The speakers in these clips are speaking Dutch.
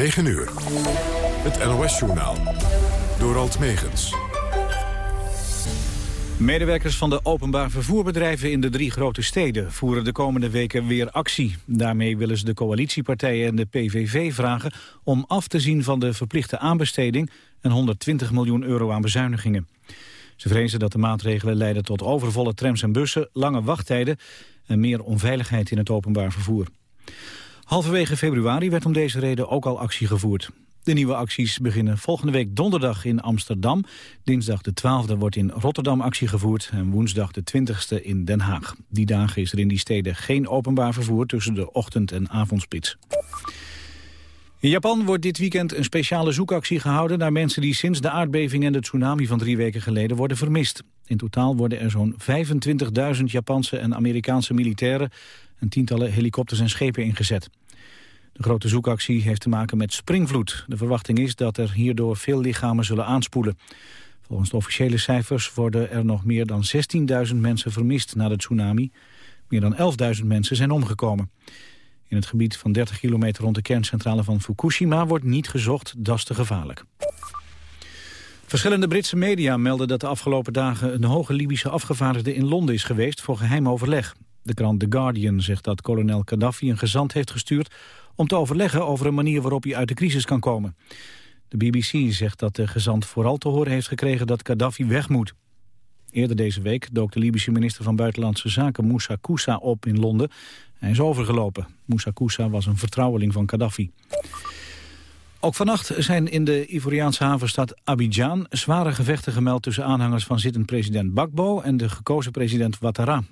9 uur. Het NOS-journaal. Door Alt Megens. Medewerkers van de openbaar vervoerbedrijven in de drie grote steden voeren de komende weken weer actie. Daarmee willen ze de coalitiepartijen en de PVV vragen om af te zien van de verplichte aanbesteding en 120 miljoen euro aan bezuinigingen. Ze vrezen dat de maatregelen leiden tot overvolle trams en bussen, lange wachttijden en meer onveiligheid in het openbaar vervoer. Halverwege februari werd om deze reden ook al actie gevoerd. De nieuwe acties beginnen volgende week donderdag in Amsterdam. Dinsdag de 12e wordt in Rotterdam actie gevoerd en woensdag de 20e in Den Haag. Die dagen is er in die steden geen openbaar vervoer tussen de ochtend- en avondspits. In Japan wordt dit weekend een speciale zoekactie gehouden naar mensen die sinds de aardbeving en de tsunami van drie weken geleden worden vermist. In totaal worden er zo'n 25.000 Japanse en Amerikaanse militairen en tientallen helikopters en schepen ingezet. De grote zoekactie heeft te maken met springvloed. De verwachting is dat er hierdoor veel lichamen zullen aanspoelen. Volgens de officiële cijfers worden er nog meer dan 16.000 mensen vermist na de tsunami. Meer dan 11.000 mensen zijn omgekomen. In het gebied van 30 kilometer rond de kerncentrale van Fukushima wordt niet gezocht, dat is te gevaarlijk. Verschillende Britse media melden dat de afgelopen dagen een hoge Libische afgevaardigde in Londen is geweest voor geheim overleg. De krant The Guardian zegt dat kolonel Gaddafi een gezant heeft gestuurd om te overleggen over een manier waarop hij uit de crisis kan komen. De BBC zegt dat de gezant vooral te horen heeft gekregen dat Gaddafi weg moet. Eerder deze week dook de Libische minister van Buitenlandse Zaken Moussa Koussa op in Londen. Hij is overgelopen. Moussa Koussa was een vertrouweling van Gaddafi. Ook vannacht zijn in de Ivoriaanse havenstad Abidjan zware gevechten gemeld tussen aanhangers van zittend president Bakbo en de gekozen president Ouattara.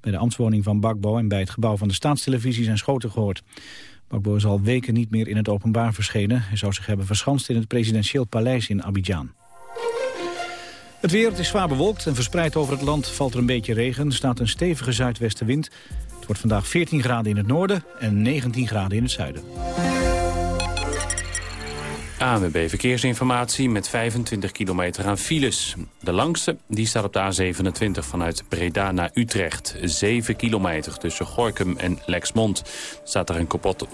Bij de ambtswoning van Bakbo en bij het gebouw van de staatstelevisie zijn schoten gehoord. Bakbo is al weken niet meer in het openbaar verschenen. Hij zou zich hebben verschanst in het presidentieel paleis in Abidjan. Het weer, is zwaar bewolkt en verspreid over het land valt er een beetje regen. Er staat een stevige zuidwestenwind. Het wordt vandaag 14 graden in het noorden en 19 graden in het zuiden. ANWB Verkeersinformatie met 25 kilometer aan files. De langste die staat op de A27 vanuit Breda naar Utrecht. 7 kilometer tussen Gorkum en Lexmond. Staat er een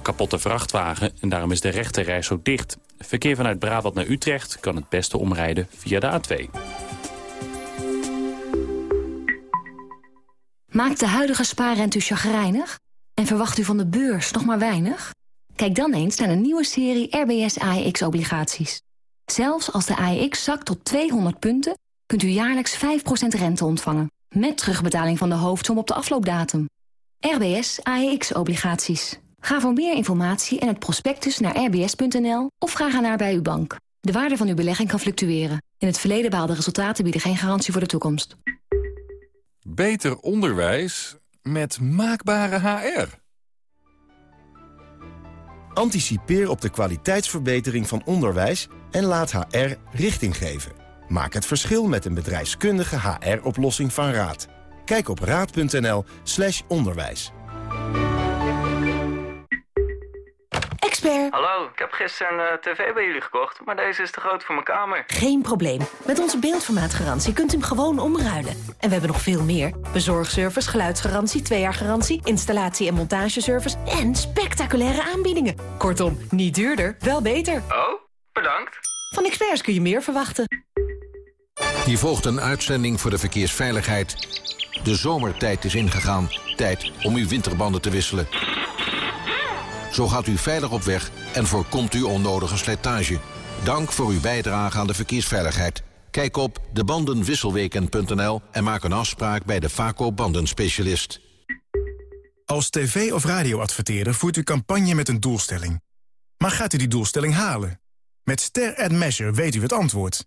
kapotte, vrachtwagen en daarom is de rechterreis zo dicht. Verkeer vanuit Brabant naar Utrecht kan het beste omrijden via de A2. Maakt de huidige spaarrente u chagrijnig? En verwacht u van de beurs nog maar weinig? Kijk dan eens naar een nieuwe serie RBS AEX-obligaties. Zelfs als de AEX zakt tot 200 punten... kunt u jaarlijks 5% rente ontvangen... met terugbetaling van de hoofdsom op de afloopdatum. RBS AEX-obligaties. Ga voor meer informatie en het prospectus naar rbs.nl... of ga naar bij uw bank. De waarde van uw belegging kan fluctueren. In het verleden behaalde resultaten bieden geen garantie voor de toekomst. Beter onderwijs met maakbare HR. Anticipeer op de kwaliteitsverbetering van onderwijs en laat HR richting geven. Maak het verschil met een bedrijfskundige HR-oplossing van Raad. Kijk op raad.nl slash onderwijs. Expert. Hallo, ik heb gisteren een uh, tv bij jullie gekocht, maar deze is te groot voor mijn kamer. Geen probleem. Met onze beeldformaatgarantie kunt u hem gewoon omruilen. En we hebben nog veel meer. Bezorgservice, geluidsgarantie, twee jaar garantie, installatie- en montageservice en spectaculaire aanbiedingen. Kortom, niet duurder, wel beter. Oh, bedankt. Van experts kun je meer verwachten. Hier volgt een uitzending voor de verkeersveiligheid. De zomertijd is ingegaan. Tijd om uw winterbanden te wisselen. Zo gaat u veilig op weg en voorkomt u onnodige slijtage. Dank voor uw bijdrage aan de verkeersveiligheid. Kijk op debandenwisselweken.nl en maak een afspraak bij de Vaco bandenspecialist. Als tv- of radioadverteerder voert u campagne met een doelstelling. Maar gaat u die doelstelling halen? Met Ster Ad Measure weet u het antwoord.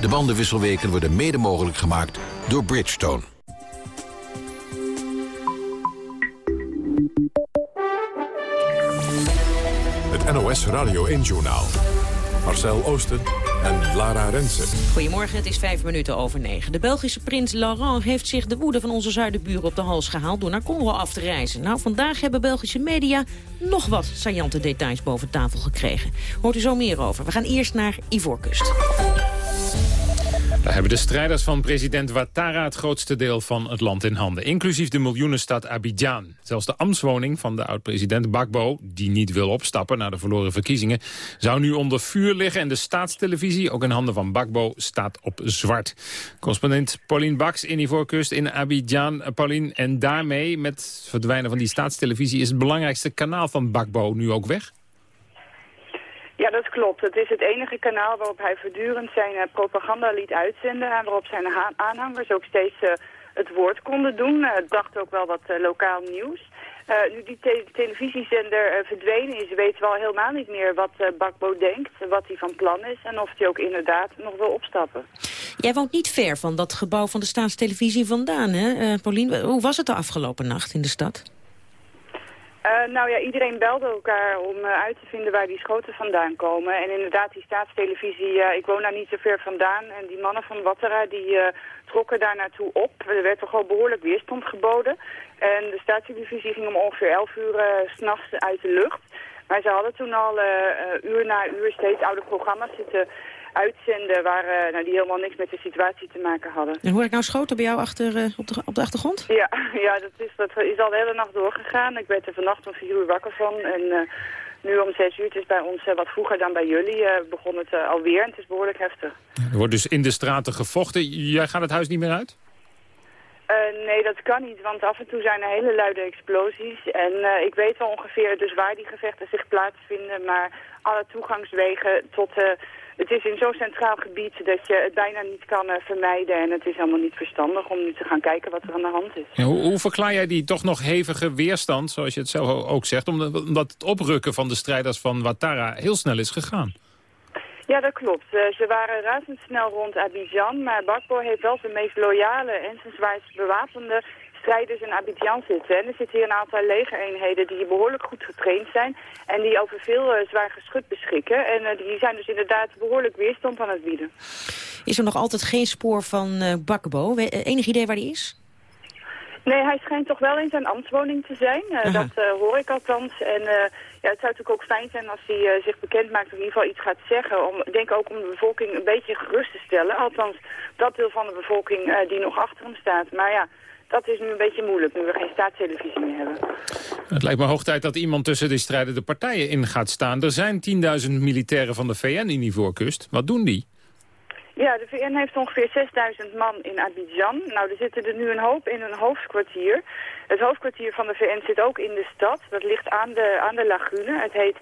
De bandenwisselweken worden mede mogelijk gemaakt door Bridgestone. Het NOS Radio 1-journaal. Marcel Oosten en Lara Rensen. Goedemorgen, het is vijf minuten over negen. De Belgische prins Laurent heeft zich de woede van onze zuidenburen op de hals gehaald... door naar Congo af te reizen. Nou, vandaag hebben Belgische media nog wat saillante details boven tafel gekregen. Hoort u zo meer over. We gaan eerst naar Ivoorkust. Daar hebben de strijders van president Ouattara het grootste deel van het land in handen. Inclusief de miljoenenstad Abidjan. Zelfs de ambtswoning van de oud-president Bakbo, die niet wil opstappen na de verloren verkiezingen, zou nu onder vuur liggen. En de staatstelevisie, ook in handen van Bakbo, staat op zwart. Correspondent Pauline Baks in Ivoorkust in Abidjan. Pauline, en daarmee, met het verdwijnen van die staatstelevisie, is het belangrijkste kanaal van Bakbo nu ook weg? Ja, dat klopt. Het is het enige kanaal waarop hij voortdurend zijn uh, propaganda liet uitzenden... en waarop zijn aanhangers ook steeds uh, het woord konden doen. Uh, dacht ook wel wat lokaal nieuws. nu die te televisiezender verdwenen is, weten we al helemaal niet meer wat Bakbo denkt... wat hij van plan is en of hij ook inderdaad nog wil opstappen. Jij woont niet ver van dat gebouw van de staatstelevisie vandaan, hè, Paulien? Hoe was het de afgelopen nacht in de stad? Uh, nou ja, iedereen belde elkaar om uh, uit te vinden waar die schoten vandaan komen. En inderdaad, die staatstelevisie, uh, ik woon daar niet zo ver vandaan. En die mannen van Wattera, die trokken daar naartoe op. Er werd toch al behoorlijk weerstand geboden. En de staatstelevisie ging om ongeveer 11 uur s s'nachts uit de lucht. Maar ze hadden toen al uur na uur steeds oude programma's zitten uitzenden waar, uh, nou, die helemaal niks met de situatie te maken hadden. En hoor ik nou schoten bij jou achter, uh, op, de, op de achtergrond? Ja, ja dat, is, dat is al de hele nacht doorgegaan. Ik werd er vannacht om vier uur wakker van. En uh, nu om zes uur, het is bij ons wat vroeger dan bij jullie, begon het alweer. En het is behoorlijk heftig. Er wordt dus in de straten gevochten. Jij gaat het huis niet meer uit? Uh, nee, dat kan niet, want af en toe zijn er hele luide explosies. En uh, ik weet wel ongeveer dus waar die gevechten zich plaatsvinden, maar alle toegangswegen tot uh, het is in zo'n centraal gebied dat je het bijna niet kan uh, vermijden. En het is helemaal niet verstandig om nu te gaan kijken wat er aan de hand is. hoe, hoe, verklaar jij die toch nog hevige weerstand, zoals je het zelf ook zegt... omdat het oprukken van de strijders van Ouattara heel snel is gegaan? Ja, dat klopt. Uh, ze waren razendsnel rond Abidjan, maar Bakbo heeft wel zijn meest loyale en zijn zwaarst bewapende strijders in Abidjan zitten. En er zitten hier een aantal legereenheden die behoorlijk goed getraind zijn en die over veel uh, zwaar geschut beschikken. En uh, die zijn dus inderdaad behoorlijk weerstand aan het bieden. Is er nog altijd geen spoor van uh, Bakbo? Enig idee waar die is? Nee, hij schijnt toch wel in zijn ambtswoning te zijn. Uh, dat uh, hoor ik althans. En uh, ja, het zou natuurlijk ook fijn zijn als hij zich bekend maakt of in ieder geval iets gaat zeggen. Om, ik denk ook om de bevolking een beetje gerust te stellen. Althans, dat deel van de bevolking die nog achter hem staat. Maar ja, dat is nu een beetje moeilijk, nu we geen staatstelevisie meer hebben. Het lijkt me hoog tijd dat iemand tussen de strijdende partijen in gaat staan. Er zijn 10.000 militairen van de VN in Ivoorkust. Wat doen die? Ja, de VN heeft ongeveer 6000 man in Abidjan. Nou, er zitten er nu een hoop in een hoofdkwartier. Het hoofdkwartier van de VN zit ook in de stad. Dat ligt aan de, aan de lagune. Het heet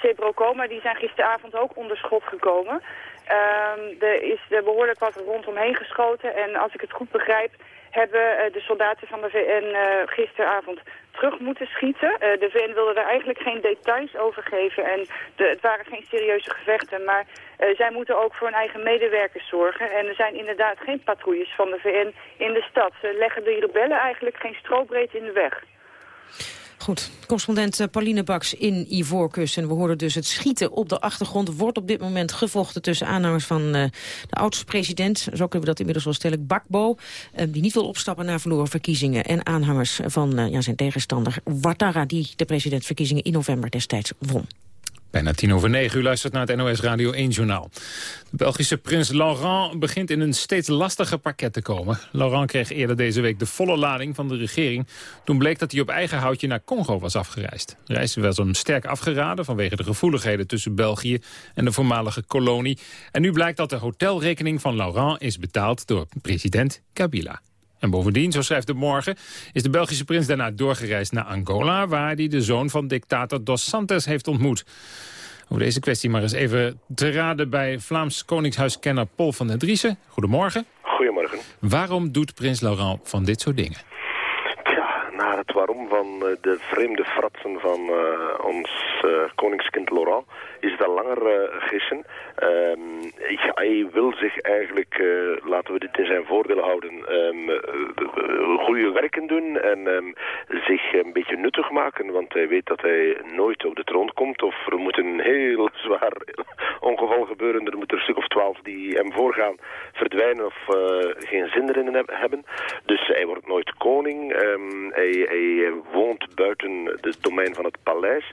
Cebrocoma. Die zijn gisteravond ook onder schot gekomen. Um, er is er behoorlijk wat rondomheen geschoten. En als ik het goed begrijp, hebben uh, de soldaten van de VN uh, gisteravond terug moeten schieten. Uh, de VN wilde daar eigenlijk geen details over geven en het waren geen serieuze gevechten. Maar zij moeten ook voor hun eigen medewerkers zorgen. En er zijn inderdaad geen patrouilles van de VN in de stad. Ze leggen de rebellen eigenlijk geen strobreed in de weg. Goed, correspondent eh, Pauline Baks in Ivoorkust. En we hoorden dus het schieten op de achtergrond. Wordt op dit moment gevochten tussen aanhangers van uh, de oudste president... zo kunnen we dat inmiddels wel stellen, Bakbo... Uh, die niet wil opstappen na verloren verkiezingen... en aanhangers van ja, zijn tegenstander Ouattara... die de presidentsverkiezingen in november destijds won. Bijna tien over negen, u luistert naar het NOS Radio 1-journaal. De Belgische prins Laurent begint in een steeds lastiger pakket te komen. Laurent kreeg eerder deze week de volle lading van de regering. Toen bleek dat hij op eigen houtje naar Congo was afgereisd. De reis was hem sterk afgeraden vanwege de gevoeligheden tussen België en de voormalige kolonie. En nu blijkt dat de hotelrekening van Laurent is betaald door president Kabila. En bovendien, zo schrijft de morgen, is de Belgische prins daarna doorgereisd naar Angola... waar hij de zoon van dictator Dos Santos heeft ontmoet. Over deze kwestie maar eens even te raden bij Vlaams Koningshuiskenner Paul van den Driessen. Goedemorgen. Goedemorgen. Waarom doet prins Laurent van dit soort dingen? Waarom van eh, de vreemde fratsen van uh, ons uh, koningskind Laurent is al langer gissen. Ehm, hij wil zich eigenlijk, laten we dit in zijn voordeel houden, um, goede werken doen en um, zich een beetje nuttig maken, want hij weet dat hij nooit op de troon komt of er moet een heel zwaar ongeval gebeuren. Er moet er een stuk of twaalf die hem voorgaan verdwijnen of geen zin erin hebben. Dus hij wordt nooit koning. Hij, hij, woont buiten het domein van het paleis.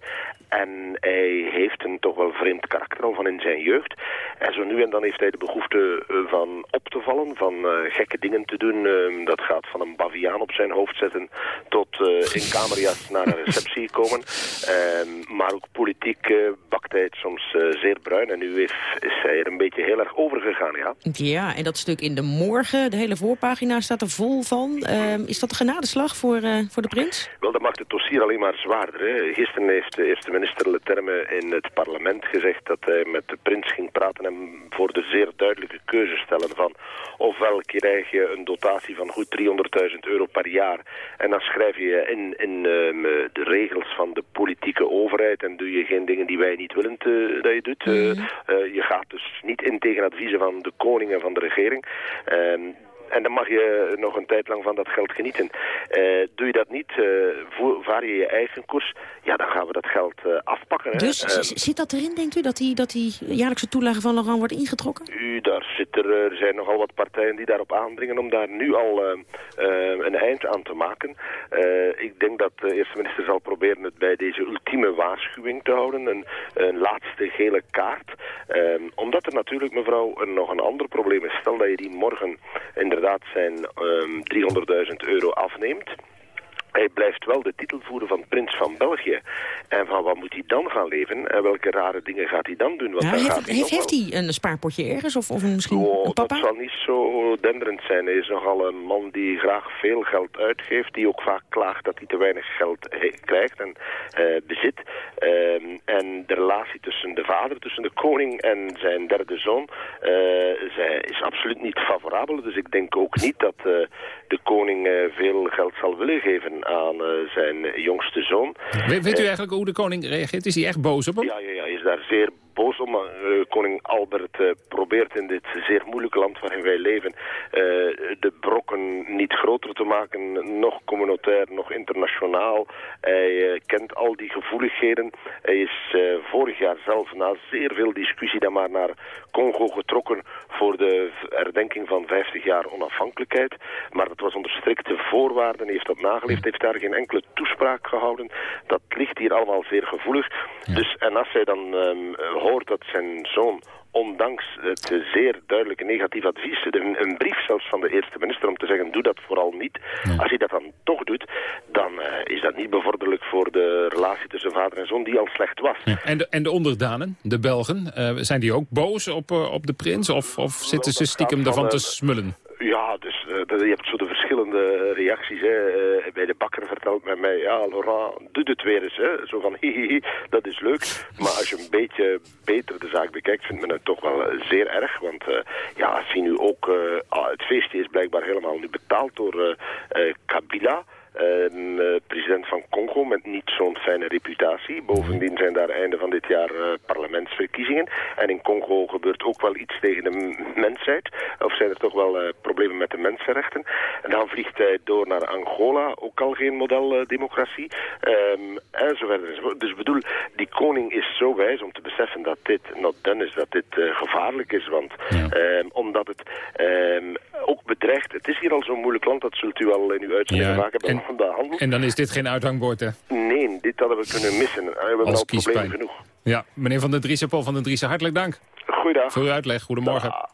En hij heeft een toch wel vreemd karakter al van in zijn jeugd. En zo nu en dan heeft hij de behoefte eh, van op te vallen, van uh, gekke dingen te doen. Uh, dat gaat van een baviaan op zijn hoofd zetten tot uh, in kamerjas naar een receptie komen. Ehm, maar ook politiek bakt hij het soms zeer bruin. En nu is, is hij er een beetje heel erg over gegaan, ja. Ja, en dat stuk in de morgen, de hele voorpagina staat er vol van. Ehm, is dat een genadeslag voor, voor de prins? Wel, dat maakt het dossier alleen maar zwaarder. Hè. Gisteren heeft de eerste minister Leterme in het parlement gezegd dat hij met de prins ging praten en voor de zeer duidelijke keuze stellen van ofwel krijg je een dotatie van goed 300.000 euro per jaar en dan schrijf je in, in um, de regels van de politieke overheid en doe je geen dingen die wij niet willen te, dat je doet. Mm -hmm. uh, je gaat dus niet in tegen adviezen van de koning en van de regering. Uh, en dan mag je nog een tijd lang van dat geld genieten. Uh, doe je dat niet, uh, vaar je je eigen koers, ja, dan gaan we dat geld uh, afpakken. Dus hè. zit dat erin, denkt u, dat die, dat die jaarlijkse toelage van Laurent wordt ingetrokken? U, daar, zit er, er zijn nogal wat partijen die daarop aandringen om daar nu al een eind aan te maken. ik denk dat de eerste minister zal proberen het bij deze ultieme waarschuwing te houden, een, een laatste gele kaart. omdat er natuurlijk, mevrouw, nog een ander probleem is. Stel dat je die morgen in de inderdaad zijn um, 300.000 euro afneemt hij blijft wel de titel voeren van prins van België. En van wat moet hij dan gaan leven? En welke rare dingen gaat hij dan doen? Want ja, heeft, hij, heeft, heeft hij een spaarpotje ergens? Of, of misschien oh, een papa? Dat zal niet zo denderend zijn. Hij is nogal een man die graag veel geld uitgeeft. Die ook vaak klaagt dat hij te weinig geld krijgt en uh, bezit. Um, en de relatie tussen de vader, tussen de koning en zijn derde zoon... Uh, zij is absoluut niet favorabel. Dus ik denk ook niet dat uh, de koning veel geld zal willen geven aan uh, zijn jongste zoon. weet u eigenlijk hoe de koning reageert? Is hij echt boos op hem? Ja, ja, ja hij is daar zeer boos om. Uh, koning Albert uh, probeert in dit zeer moeilijke land waarin wij leven... de brokken niet groter te maken, nog communautair, nog internationaal. Hij kent al die gevoeligheden. Hij is vorig jaar zelf na zeer veel discussie dan maar naar Congo getrokken... voor de herdenking van 50 jaar onafhankelijkheid. Maar dat was onder strikte voorwaarden. Hij heeft dat nageleefd, heeft daar geen enkele toespraak gehouden. Dat ligt hier allemaal zeer gevoelig. Ja. Dus, en als hij dan um, hoort dat zijn zoon ondanks het zeer duidelijke negatief advies, een, een, brief zelfs van de eerste minister om te zeggen, doe dat vooral niet. Ja. Als hij dat dan toch doet, dan uh, is dat niet bevorderlijk voor de relatie tussen vader en zoon, die al slecht was. Ja. En, de, en de onderdanen, de Belgen, uh, zijn die ook boos op, uh, op de prins? Of, of zitten ze stiekem ervan te smullen? Ja, dus je hebt zo de verschillende reacties. Hè. Uh, bij de bakker vertelt men mij, ja, Laurent, doe het weer eens. Hè. Zo van, hihihi, dat is leuk. Maar als je een beetje beter de zaak bekijkt, vindt men het toch wel uh, zeer erg. Want ja, je nu ook, ah, het feestje is blijkbaar helemaal nu betaald door Kabila... Uh, president van Congo met niet zo'n fijne reputatie. Bovendien zijn daar einde van dit jaar uh, parlementsverkiezingen. En in Congo gebeurt ook wel iets tegen de mensheid. Of zijn er toch wel uh, problemen met de mensenrechten. En dan vliegt hij door naar Angola, ook al geen modeldemocratie. Um, en zo verder enzovoort. Dus bedoel, die koning is zo wijs om te beseffen dat dit not done is, dat dit gevaarlijk is. Want um, omdat het um, ook bedreigt, het is hier al zo'n moeilijk land, dat zult u al in uw uitzending ja. maken hebben. En dan is dit geen uithangbord, hè? Nee, dit hadden we kunnen missen. We hebben al problemen genoeg. Ja, meneer Van den Driessen, Paul van den Driessen, hartelijk dank. Goeiedag. Voor uw uitleg, goedemorgen. Da.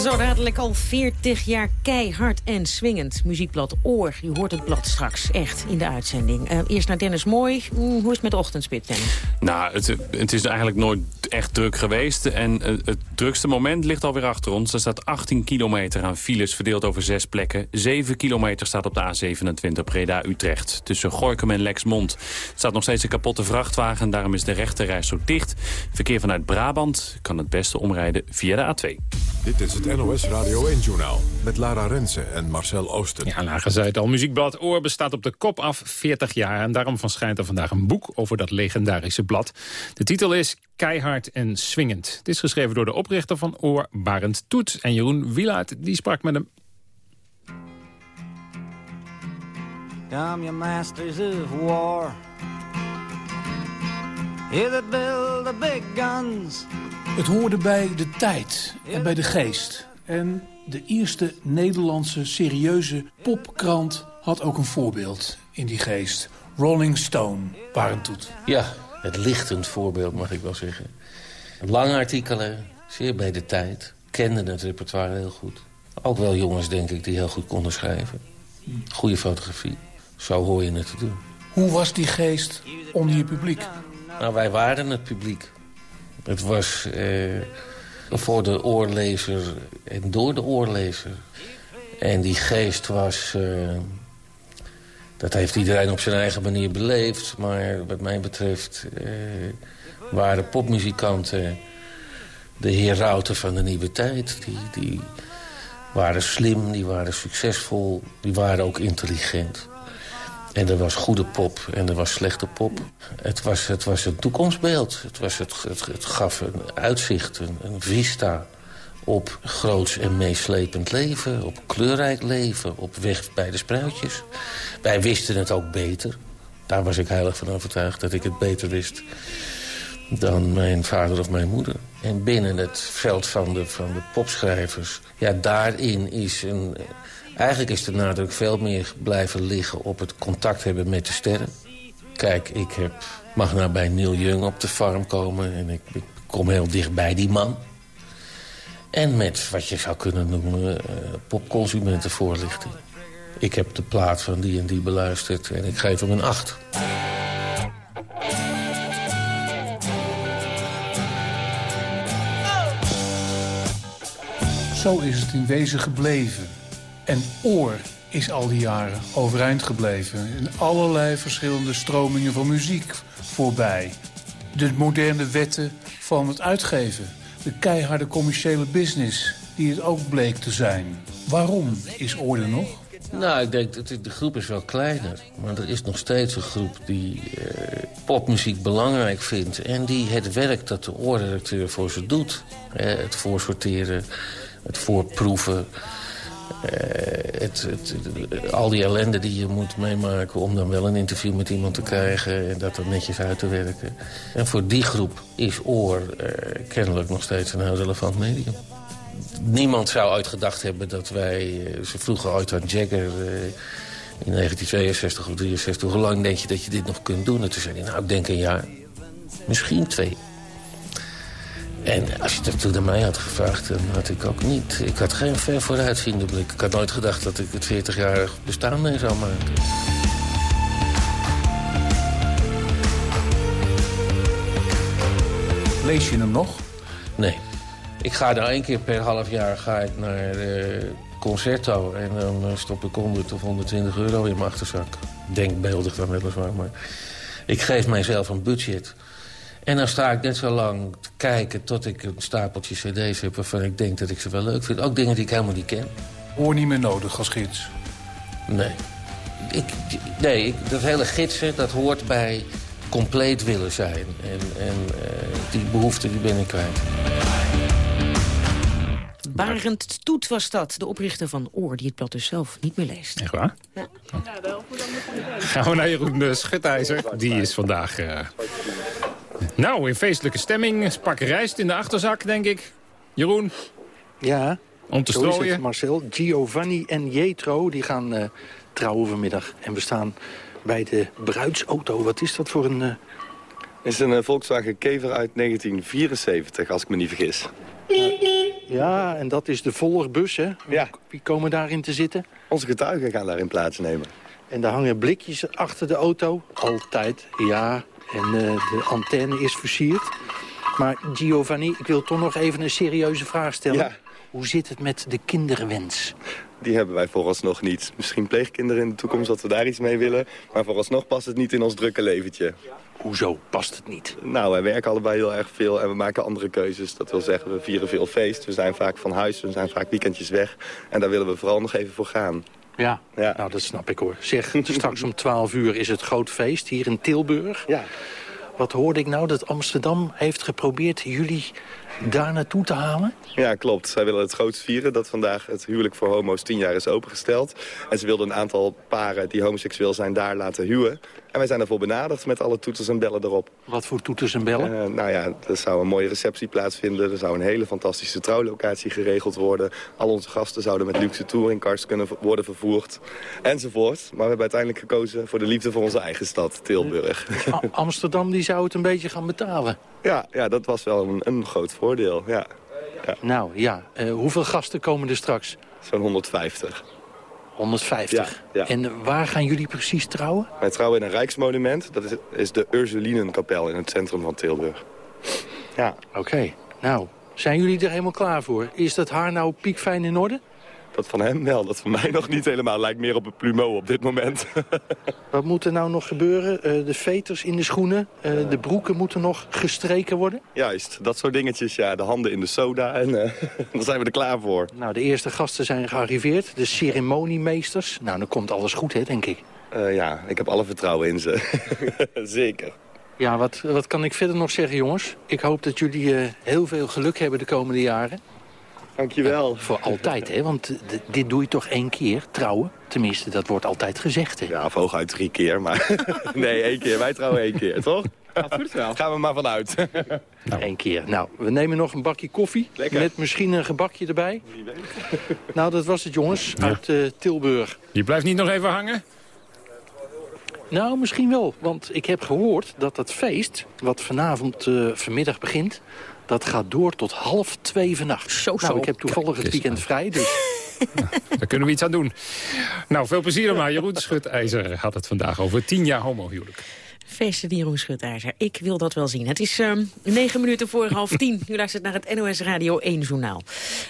Zo dadelijk al 40 jaar keihard en swingend. Muziekblad Oor, u hoort het blad straks echt in de uitzending. Uh, eerst naar Dennis Mooi. hoe is het met de ochtendspit, Dennis? Nou, het, het is eigenlijk nooit echt druk geweest. En uh, het drukste moment ligt alweer achter ons. Er staat 18 kilometer aan files verdeeld over zes plekken. 7 kilometer staat op de A27 Breda-Utrecht. Tussen Gorkum en Lexmond Er staat nog steeds een kapotte vrachtwagen. Daarom is de rechterreis zo dicht. Verkeer vanuit Brabant kan het beste omrijden via de A2. Dit is het NOS Radio 1-journaal met Lara Rensen en Marcel Oosten. Ja, Lara zei het al. Muziekblad Oor bestaat op de kop af 40 jaar. En daarom verschijnt er vandaag een boek over dat legendarische blad. De titel is Keihard en Swingend. Het is geschreven door de oprichter van Oor, Barend Toet. En Jeroen Wielaert die sprak met hem. Come your masters of war Here that build the big guns het hoorde bij de tijd en bij de geest. En de eerste Nederlandse serieuze popkrant had ook een voorbeeld in die geest. Rolling Stone, Barendtoet. Ja, het lichtend voorbeeld mag ik wel zeggen. Lange artikelen, zeer bij de tijd. Kenden het repertoire heel goed. Ook wel jongens, denk ik, die heel goed konden schrijven. Goede fotografie. Zo hoor je het te doen. Hoe was die geest onder je publiek? Nou, wij waren het publiek. Het was eh, voor de oorlezer en door de oorlezer. En die geest was... Eh, dat heeft iedereen op zijn eigen manier beleefd. Maar wat mij betreft eh, waren popmuzikanten de herauten van de nieuwe tijd. Die, die waren slim, die waren succesvol, die waren ook intelligent. En er was goede pop en er was slechte pop. Het was, het was een toekomstbeeld. Het, was het, het, gaf een uitzicht, een, een vista op groots en meeslepend leven. Op kleurrijk leven, op weg bij de spruitjes. Wij wisten het ook beter. Daar was ik heilig van overtuigd dat ik het beter wist dan mijn vader of mijn moeder. En binnen het veld van de, van de popschrijvers... ja, daarin is een, Eigenlijk is de nadruk veel meer blijven liggen op het contact hebben met de sterren. Kijk, ik heb, mag nou bij Neil Young op de farm komen... en ik, kom heel dicht bij die man. En met wat je zou kunnen noemen uh, popconsumentenvoorlichting. Ik heb de plaat van die en die beluisterd en ik geef hem een acht. Zo is het in wezen gebleven. En oor is al die jaren overeind gebleven. In allerlei verschillende stromingen van muziek voorbij. De moderne wetten van het uitgeven. De keiharde commerciële business die het ook bleek te zijn. Waarom is oor er nog? Nou, ik denk dat de groep is wel kleiner. Maar er is nog steeds een groep die eh, popmuziek belangrijk vindt. En die het werk dat de oorredacteur voor ze doet. Eh, het voorsorteren, het voorproeven eh, het, het, al die ellende die je moet meemaken om dan wel een interview met iemand te krijgen... en dat er netjes uit te werken. En voor die groep is oor uh, kennelijk nog steeds een heel relevant medium. Niemand zou ooit gedacht hebben dat wij... Uh, ze vroegen ooit aan Jagger in 1962 of 63... hoe lang denk je dat je dit nog kunt doen? En toen zei hij, nou, ik denk een jaar. Misschien twee. En als je dat toen aan mij had gevraagd, dan had ik ook niet... Ik had geen ver vooruitziende blik. Ik had nooit gedacht dat ik het 40-jarig bestaan mee zou maken. Lees je hem nog? Nee. Ik ga er één keer per half jaar ga ik naar uh, Concerto... en dan eh, stop ik 100 of 120 euro in mijn achterzak. Denkbeeldig dan weliswaar, maar... Ik geef mijzelf een budget... En dan sta ik net zo lang te kijken tot ik een stapeltje cd's heb... waarvan ik denk dat ik ze wel leuk vind. Ook dingen die ik helemaal niet ken. Hoor niet meer nodig als gids? Nee. Ik, nee, ik, dat hele gidsen, dat hoort bij compleet willen zijn. En, en uh, die behoefte die ben ik kwijt. Barend Toet was dat, de oprichter van Oor... die het blad dus zelf niet meer leest. Echt waar? Ja. Gaan we naar Jeroen Schutijzer. Die is vandaag... Uh, nou, in feestelijke stemming. Spak rijst in de achterzak, denk ik. Jeroen? Ja, om te strooien. Het, Marcel. Giovanni en Jetro die gaan uh, trouwen vanmiddag. En we staan bij de bruidsauto. Wat is dat voor een... Uh... Het is een uh, Volkswagen Kever uit 1974, als ik me niet vergis. ja, en dat is de vollerbus, hè? Ja. Wie komen daarin te zitten? Onze getuigen gaan daarin plaatsnemen. En daar hangen blikjes achter de auto. Altijd, ja. En uh, de antenne is versierd. Maar Giovanni, ik wil toch nog even een serieuze vraag stellen. Ja. Hoe zit het met de kinderwens? Die hebben wij vooralsnog niet. Misschien pleegkinderen in de toekomst dat we daar iets mee willen. Maar vooralsnog past het niet in ons drukke leventje. Hoezo past het niet? Nou, wij werken allebei heel erg veel en we maken andere keuzes. Dat wil zeggen, we vieren veel feest. We zijn vaak van huis, we zijn vaak weekendjes weg. En daar willen we vooral nog even voor gaan. Ja, ja. nou dat snap ik hoor. Zeg, straks om 12 uur is het groot feest hier in Tilburg. Ja. Wat hoorde ik nou dat Amsterdam heeft geprobeerd jullie daar naartoe te halen? Ja, klopt. Zij willen het grootst vieren dat vandaag het huwelijk voor homo's tien jaar is opengesteld. En ze wilden een aantal paren die homoseksueel zijn daar laten huwen. En wij zijn daarvoor benaderd met alle toeters en bellen erop. Wat voor toeters en bellen? Uh, nou ja, er zou een mooie receptie plaatsvinden. Er zou een hele fantastische trouwlocatie geregeld worden. Al onze gasten zouden met luxe touringcars kunnen worden vervoerd. Enzovoort. Maar we hebben uiteindelijk gekozen voor de liefde voor onze eigen stad, Tilburg. Amsterdam die zou het een beetje gaan betalen. Ja, ja dat was wel een, een groot voordeel, ja. ja. Nou ja, uh, hoeveel gasten komen er straks? Zo'n 150. 150. Ja, ja. En waar gaan jullie precies trouwen? Wij trouwen in een rijksmonument. Dat is, is de Ursulinenkapel in het centrum van Tilburg. Ja. Oké. Okay. Nou, zijn jullie er helemaal klaar voor? Is dat haar nou piekfijn in orde? Dat van hem wel, dat van mij nog niet helemaal. Lijkt meer op een plumeau op dit moment. Wat moet er nou nog gebeuren? Uh, de veters in de schoenen, uh, de broeken moeten nog gestreken worden? Juist, dat soort dingetjes. Ja, de handen in de soda en uh, dan zijn we er klaar voor. Nou, de eerste gasten zijn gearriveerd. De ceremoniemeesters. Nou, dan komt alles goed, hè, denk ik. ja, ik heb alle vertrouwen in ze. Zeker. Ja, wat, wat kan ik verder nog zeggen, jongens? Ik hoop dat jullie heel veel geluk hebben de komende jaren. Dankjewel. Uh, voor altijd, hè? Want dit doe je toch één keer, trouwen? Tenminste, dat wordt altijd gezegd, hè? Ja, of hooguit drie keer, maar... nee, één keer. Wij trouwen één keer, toch? Gaat goed wel. Gaan we maar vanuit. nou, één keer. Nou, we nemen nog een bakje koffie. Lekker. Met misschien een gebakje erbij. Wie weet. nou, dat was het, jongens. Ja. Uit uh, Tilburg. Je blijft niet nog even hangen? Nou, misschien wel. Want ik heb gehoord dat het feest, wat vanavond uh, vanmiddag begint... Dat gaat door tot half twee vannacht. Zo, nou, zo. ik heb toevallig het weekend vrij, dus... Daar kunnen we iets aan doen. Nou, veel plezier maar. Jeroen Schutijzer had het vandaag over tien jaar homohuwelijk. Feesten die Jeroen Schutijzer. Ik wil dat wel zien. Het is uh, negen minuten voor half tien. U luistert naar het NOS Radio 1 journaal.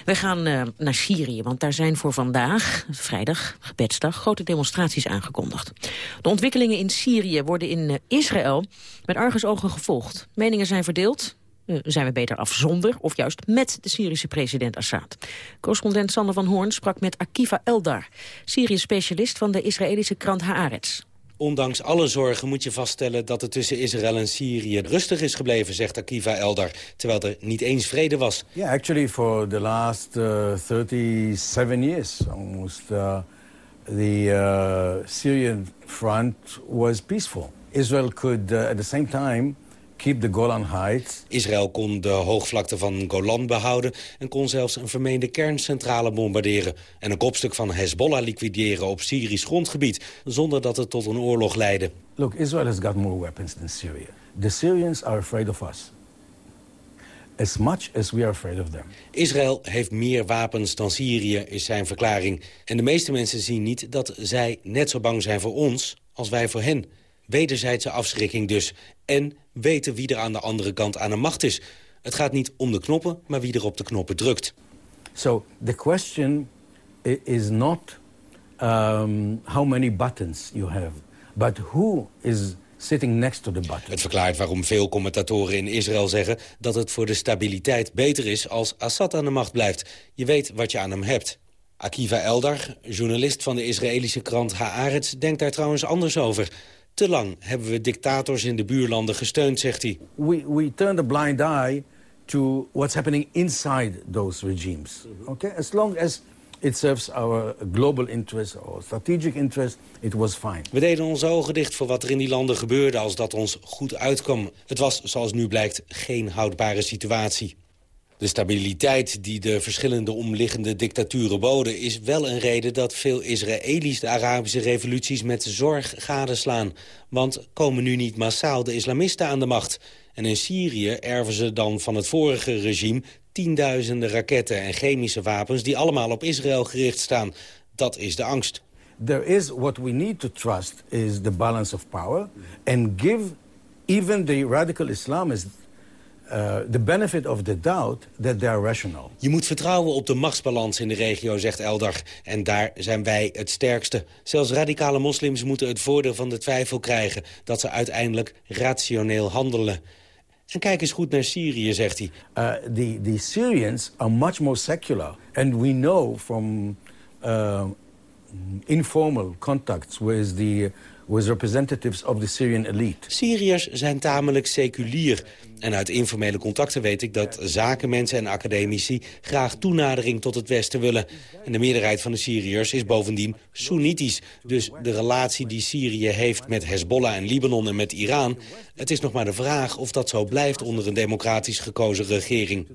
We gaan uh, naar Syrië, want daar zijn voor vandaag, vrijdag, gebedsdag, grote demonstraties aangekondigd. De ontwikkelingen in Syrië worden in uh, Israël met argusogen gevolgd. Meningen zijn verdeeld. Uh, zijn we beter af zonder of juist met de Syrische president Assad? Correspondent Sander van Hoorn sprak met Akiva Eldar, Syrië-specialist van de Israëlische krant Haaretz. Ondanks alle zorgen moet je vaststellen dat het tussen Israël en Syrië rustig is gebleven, zegt Akiva Eldar, terwijl er niet eens vrede was. Yeah, actually for the last uh, 37 years almost uh, the uh, Syrian front was peaceful. Israel could uh, at the same time keep the Golan Heights. Israël kon de hoogvlakte van Golan behouden... en kon zelfs een vermeende kerncentrale bombarderen... en een kopstuk van Hezbollah liquideren op Syrisch grondgebied... zonder dat het tot een oorlog leidde. Look, Israel has got more weapons than Syria. The Syrians are afraid of us. As much as we are afraid of them. Israël heeft meer wapens dan Syrië, is zijn verklaring. En de meeste mensen zien niet dat zij net zo bang zijn voor ons als wij voor hen. Wederzijdse afschrikking dus. En weten wie er aan de andere kant aan de macht is. Het gaat niet om de knoppen, maar wie er op de knoppen drukt. So the question is not um, how many buttons you have, but who is sitting next to the button. Het verklaart waarom veel commentatoren in Israël zeggen... dat het voor de stabiliteit beter is als Assad aan de macht blijft. Je weet wat je aan hem hebt. Akiva Eldar, journalist van de Israëlische krant Haaretz... denkt daar trouwens anders over... Te lang hebben we dictators in de buurlanden gesteund, zegt hij. We, we turn a blind eye to what's happening inside those regimes. Okay? As long as it serves our global interest or strategic interest, it was fine. We deden onze ogen dicht voor wat er in die landen gebeurde als dat ons goed uitkwam. Het was, zoals nu blijkt, geen houdbare situatie. De stabiliteit die de verschillende omliggende dictaturen boden... is wel een reden dat veel Israëli's de Arabische revoluties met zorg gadeslaan. Want komen nu niet massaal de islamisten aan de macht? En in Syrië erven ze dan van het vorige regime... tienduizenden raketten en chemische wapens die allemaal op Israël gericht staan. Dat is de angst. There is what we need to trust is the balance of power... and give even the radical Islamists uh, the benefit of the doubt that they are rational. Je moet vertrouwen op de machtsbalans in de regio, zegt Eldar. En daar zijn wij het sterkste. Zelfs radicale moslims moeten het voordeel van de twijfel krijgen... dat ze uiteindelijk rationeel handelen. En kijk eens goed naar Syrië, zegt hij. Uh, the, the Syrians are much more secular. And we know from uh, informal contacts with the with representatives of the Syrian elite. Syriërs zijn tamelijk seculier. En uit informele contacten weet ik dat zakenmensen en academici... graag toenadering tot het Westen willen. En de meerderheid van de Syriërs is bovendien Soenitisch. Dus de relatie die Syrië heeft met Hezbollah en Libanon en met Iran... het is nog maar de vraag of dat zo blijft onder een democratisch gekozen regering.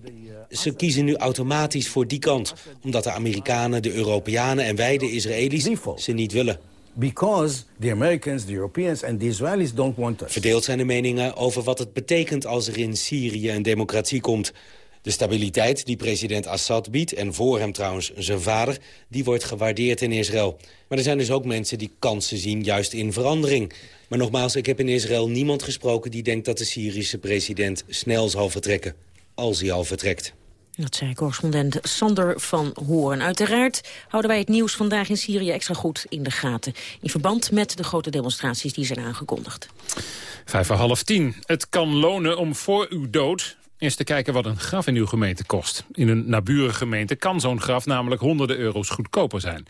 Ze kiezen nu automatisch voor die kant. Omdat de Amerikanen, de Europeanen en wij, de Israëli's, ze niet willen. Because the Americans, the Europeans and the Israelis don't want us. Verdeeld zijn de meningen over wat het betekent als er in Syrië een democratie komt. De stabiliteit die president Assad biedt, en voor hem trouwens zijn vader... die wordt gewaardeerd in Israël. Maar er zijn dus ook mensen die kansen zien juist in verandering. Maar nogmaals, ik heb in Israël niemand gesproken... die denkt dat de Syrische president snel zal vertrekken. Als hij al vertrekt. Dat zei correspondent Sander van Hoorn. Uiteraard houden wij het nieuws vandaag in Syrië extra goed in de gaten. In verband met de grote demonstraties die zijn aangekondigd. Vijf voor half tien. Het kan lonen om voor uw dood eens te kijken wat een graf in uw gemeente kost. In een naburige gemeente kan zo'n graf namelijk honderden euro's goedkoper zijn.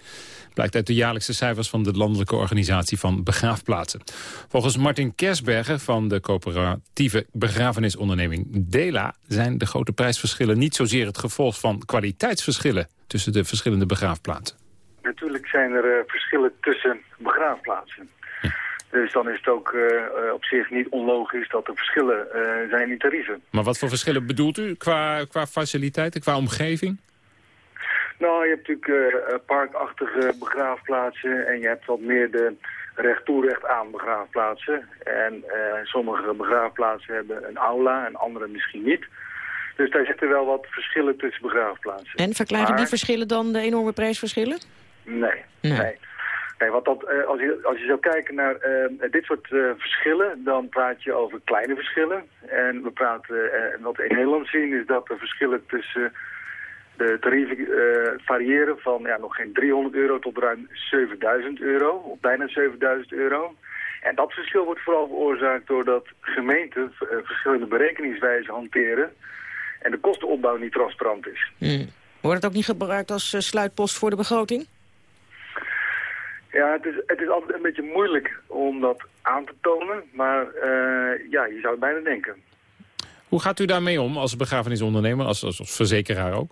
Blijkt uit de jaarlijkse cijfers van de Landelijke Organisatie van Begraafplaatsen. Volgens Martin Kersberger van de coöperatieve begrafenisonderneming Dela... zijn de grote prijsverschillen niet zozeer het gevolg van kwaliteitsverschillen... tussen de verschillende begraafplaatsen. Natuurlijk zijn er uh, verschillen tussen begraafplaatsen. Dus dan is het ook uh, op zich niet onlogisch dat er verschillen uh, zijn in tarieven. Maar wat voor verschillen bedoelt u qua, qua faciliteiten, qua omgeving? Nou, je hebt natuurlijk uh, parkachtige begraafplaatsen en je hebt wat meer de recht toe recht aan begraafplaatsen. En sommige begraafplaatsen hebben een aula en andere misschien niet. Dus daar zitten wel wat verschillen tussen begraafplaatsen. En verklaren die verschillen dan de enorme prijsverschillen? Nee, nee. nee. Nee, want dat, uh, als, je, als je zou kijken naar uh, dit soort uh, verschillen, dan praat je over kleine verschillen. En we praten, en wat we in Nederland zien, is dat de verschillen tussen de tarieven variëren van ja, nog geen 300 euro tot ruim 7000 euro, of bijna 7000 euro. En dat verschil wordt vooral veroorzaakt doordat gemeenten verschillende berekeningswijzen hanteren en de kostenopbouw niet transparant is. Hmm. Wordt het ook niet gebruikt als sluitpost voor de begroting? Ja, het is, het is altijd een beetje moeilijk om dat aan te tonen, maar uh, ja, je zou het bijna denken. Hoe gaat u daarmee om als begrafenisondernemer, als, als, als verzekeraar ook?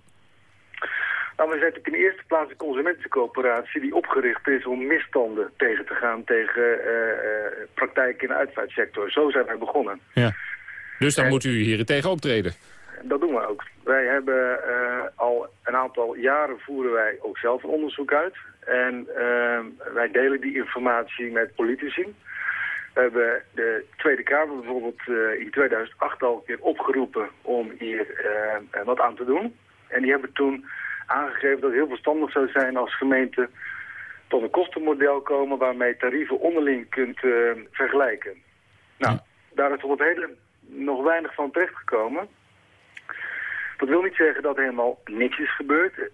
Nou, we zijn natuurlijk in de eerste plaats een consumentencoöperatie die opgericht is om misstanden tegen te gaan tegen uh, praktijken in de uitvaartsector. Zo zijn wij begonnen. Ja. Dus dan en, moet u hier tegen optreden. Dat doen we ook. Wij hebben al een aantal jaren voeren wij ook zelf een onderzoek uit. En uh, wij delen die informatie met politici. We hebben de Tweede Kamer bijvoorbeeld uh, in 2008 al een keer opgeroepen om hier wat aan te doen. En die hebben toen aangegeven dat het heel verstandig zou zijn als gemeente tot een kostenmodel komen waarmee tarieven onderling kunt vergelijken. Nou, daar is tot het hele nog weinig van terechtgekomen. Dat wil niet zeggen dat er helemaal niks is gebeurd. Uh,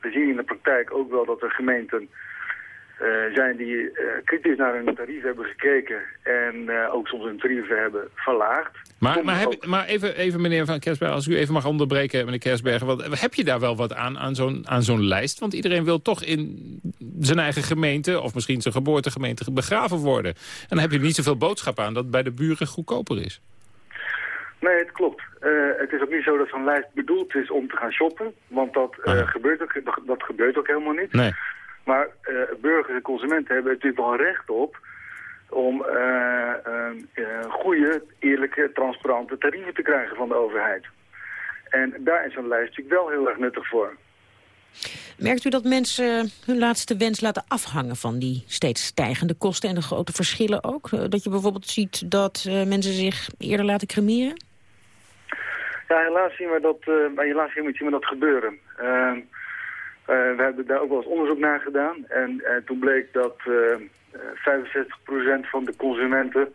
we zien in de praktijk ook wel dat er gemeenten uh, zijn die uh, kritisch naar hun tarief hebben gekeken en ook soms hun tarieven hebben verlaagd. Maar, maar, heb, maar even, even meneer Van Kersberg, als u even mag onderbreken, meneer Kersbergen, wat, heb je daar wel wat aan, aan zo'n zo'n lijst? Want iedereen wil toch in zijn eigen gemeente, of misschien zijn geboortegemeente, begraven worden. En dan heb je niet zoveel boodschap aan dat het bij de buren goedkoper is. Nee, het klopt. Uh, het is ook niet zo dat zo'n lijst bedoeld is om te gaan shoppen. Want dat, uh, gebeurt, ook, dat, dat, gebeurt ook helemaal niet. Nee. Maar uh, burgers en consumenten hebben natuurlijk wel recht op om goede, eerlijke, transparante tarieven te krijgen van de overheid. En daar is zo'n lijst natuurlijk wel heel erg nuttig voor. Merkt u dat mensen hun laatste wens laten afhangen van die steeds stijgende kosten en de grote verschillen ook? Dat je bijvoorbeeld ziet dat mensen zich eerder laten cremeren? Ja, helaas zien we dat, uh, helaas zien we dat gebeuren. Uh, we hebben daar ook wel eens onderzoek naar gedaan. En toen bleek dat 65% van de consumenten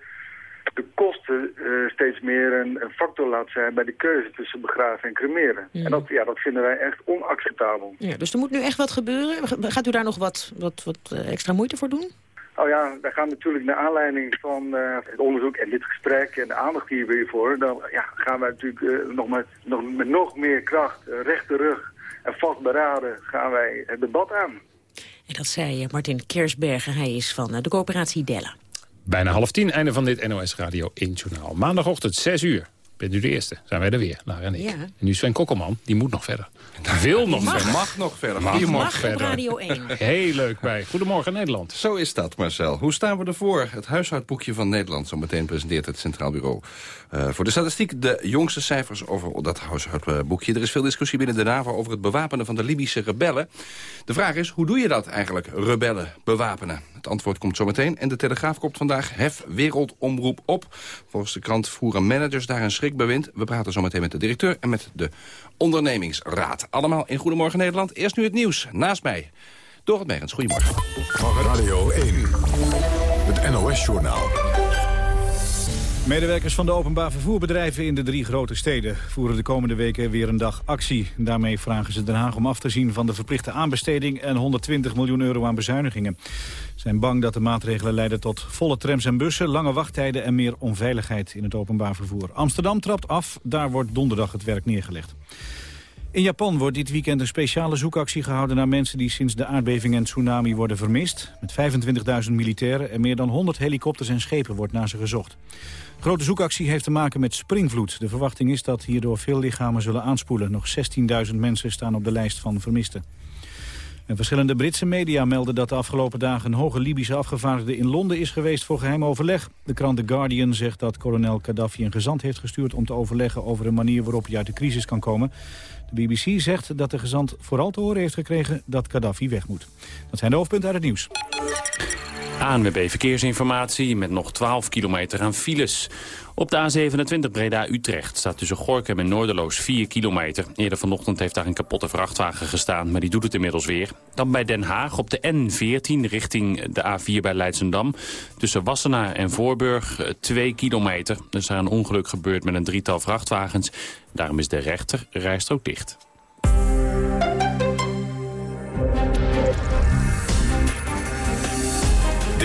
de kosten eh, steeds meer een, een, factor laat zijn bij de keuze tussen begraven en cremeren. En dat, ja, dat vinden wij echt onacceptabel. Ja, dus er moet nu echt wat gebeuren. Gaat u daar nog wat, wat, wat eh, extra moeite voor doen? Oh ja, wij gaan natuurlijk naar aanleiding van eh, het onderzoek en dit gesprek en de aandacht die we hiervoor, dan ja, gaan wij natuurlijk nog, met, nog met nog meer kracht, rechte rug en vastberaden gaan wij het debat aan. En dat zei Martin Kersbergen, hij is van de coöperatie Della. Bijna half tien, einde van dit NOS Radio 1 Journaal. Maandagochtend, 6 uur. Bent u de eerste? Zijn wij er weer, Lara en ik. Ja. En nu Sven Kokkelman, die moet nog verder. Wil nog mag. verder. Mag nog verder. Mag, Die mag nog verder. Radio 1. Heel leuk bij Goedemorgen Nederland. Zo is dat, Marcel. Hoe staan we ervoor? Het huishoudboekje van Nederland. Zometeen presenteert het Centraal Bureau uh, voor de Statistiek de jongste cijfers over dat huishoudboekje. Er is veel discussie binnen de NAVO over het bewapenen van de Libische rebellen. De vraag is, hoe doe je dat eigenlijk, rebellen bewapenen? Het antwoord komt zometeen. En de Telegraaf komt vandaag hef wereldomroep op. Volgens de krant voeren managers daar een schrikbewind. We praten zometeen met de directeur en met de ondernemingsraad. Allemaal in Goedemorgen Nederland. Eerst nu het nieuws. Naast mij, Dorot Megens. Goedemorgen. Radio 1, het NOS-journaal. Medewerkers van de openbaar vervoerbedrijven in de drie grote steden... voeren de komende weken weer een dag actie. Daarmee vragen ze Den Haag om af te zien van de verplichte aanbesteding... en 120 miljoen euro aan bezuinigingen. Ze zijn bang dat de maatregelen leiden tot volle trams en bussen... lange wachttijden en meer onveiligheid in het openbaar vervoer. Amsterdam trapt af, daar wordt donderdag het werk neergelegd. In Japan wordt dit weekend een speciale zoekactie gehouden naar mensen die sinds de aardbeving en tsunami worden vermist. Met 25.000 militairen en meer dan 100 helikopters en schepen wordt naar ze gezocht. De grote zoekactie heeft te maken met springvloed. De verwachting is dat hierdoor veel lichamen zullen aanspoelen. Nog 16.000 mensen staan op de lijst van vermisten. En verschillende Britse media melden dat de afgelopen dagen... een hoge Libische afgevaardigde in Londen is geweest voor geheim overleg. De krant The Guardian zegt dat kolonel Gaddafi een gezant heeft gestuurd... om te overleggen over een manier waarop hij uit de crisis kan komen. De BBC zegt dat de gezant vooral te horen heeft gekregen dat Gaddafi weg moet. Dat zijn de hoofdpunten uit het nieuws. ANWB Verkeersinformatie met nog 12 kilometer aan files. Op de A27 Breda-Utrecht staat tussen Gorkum en Noorderloos 4 kilometer. Eerder vanochtend heeft daar een kapotte vrachtwagen gestaan, maar die doet het inmiddels weer. Dan bij Den Haag op de N14 richting de A4 bij Leidsendam. Tussen Wassenaar en Voorburg 2 kilometer. Er is daar een ongeluk gebeurd met een drietal vrachtwagens. Daarom is de rechter rijstrook dicht.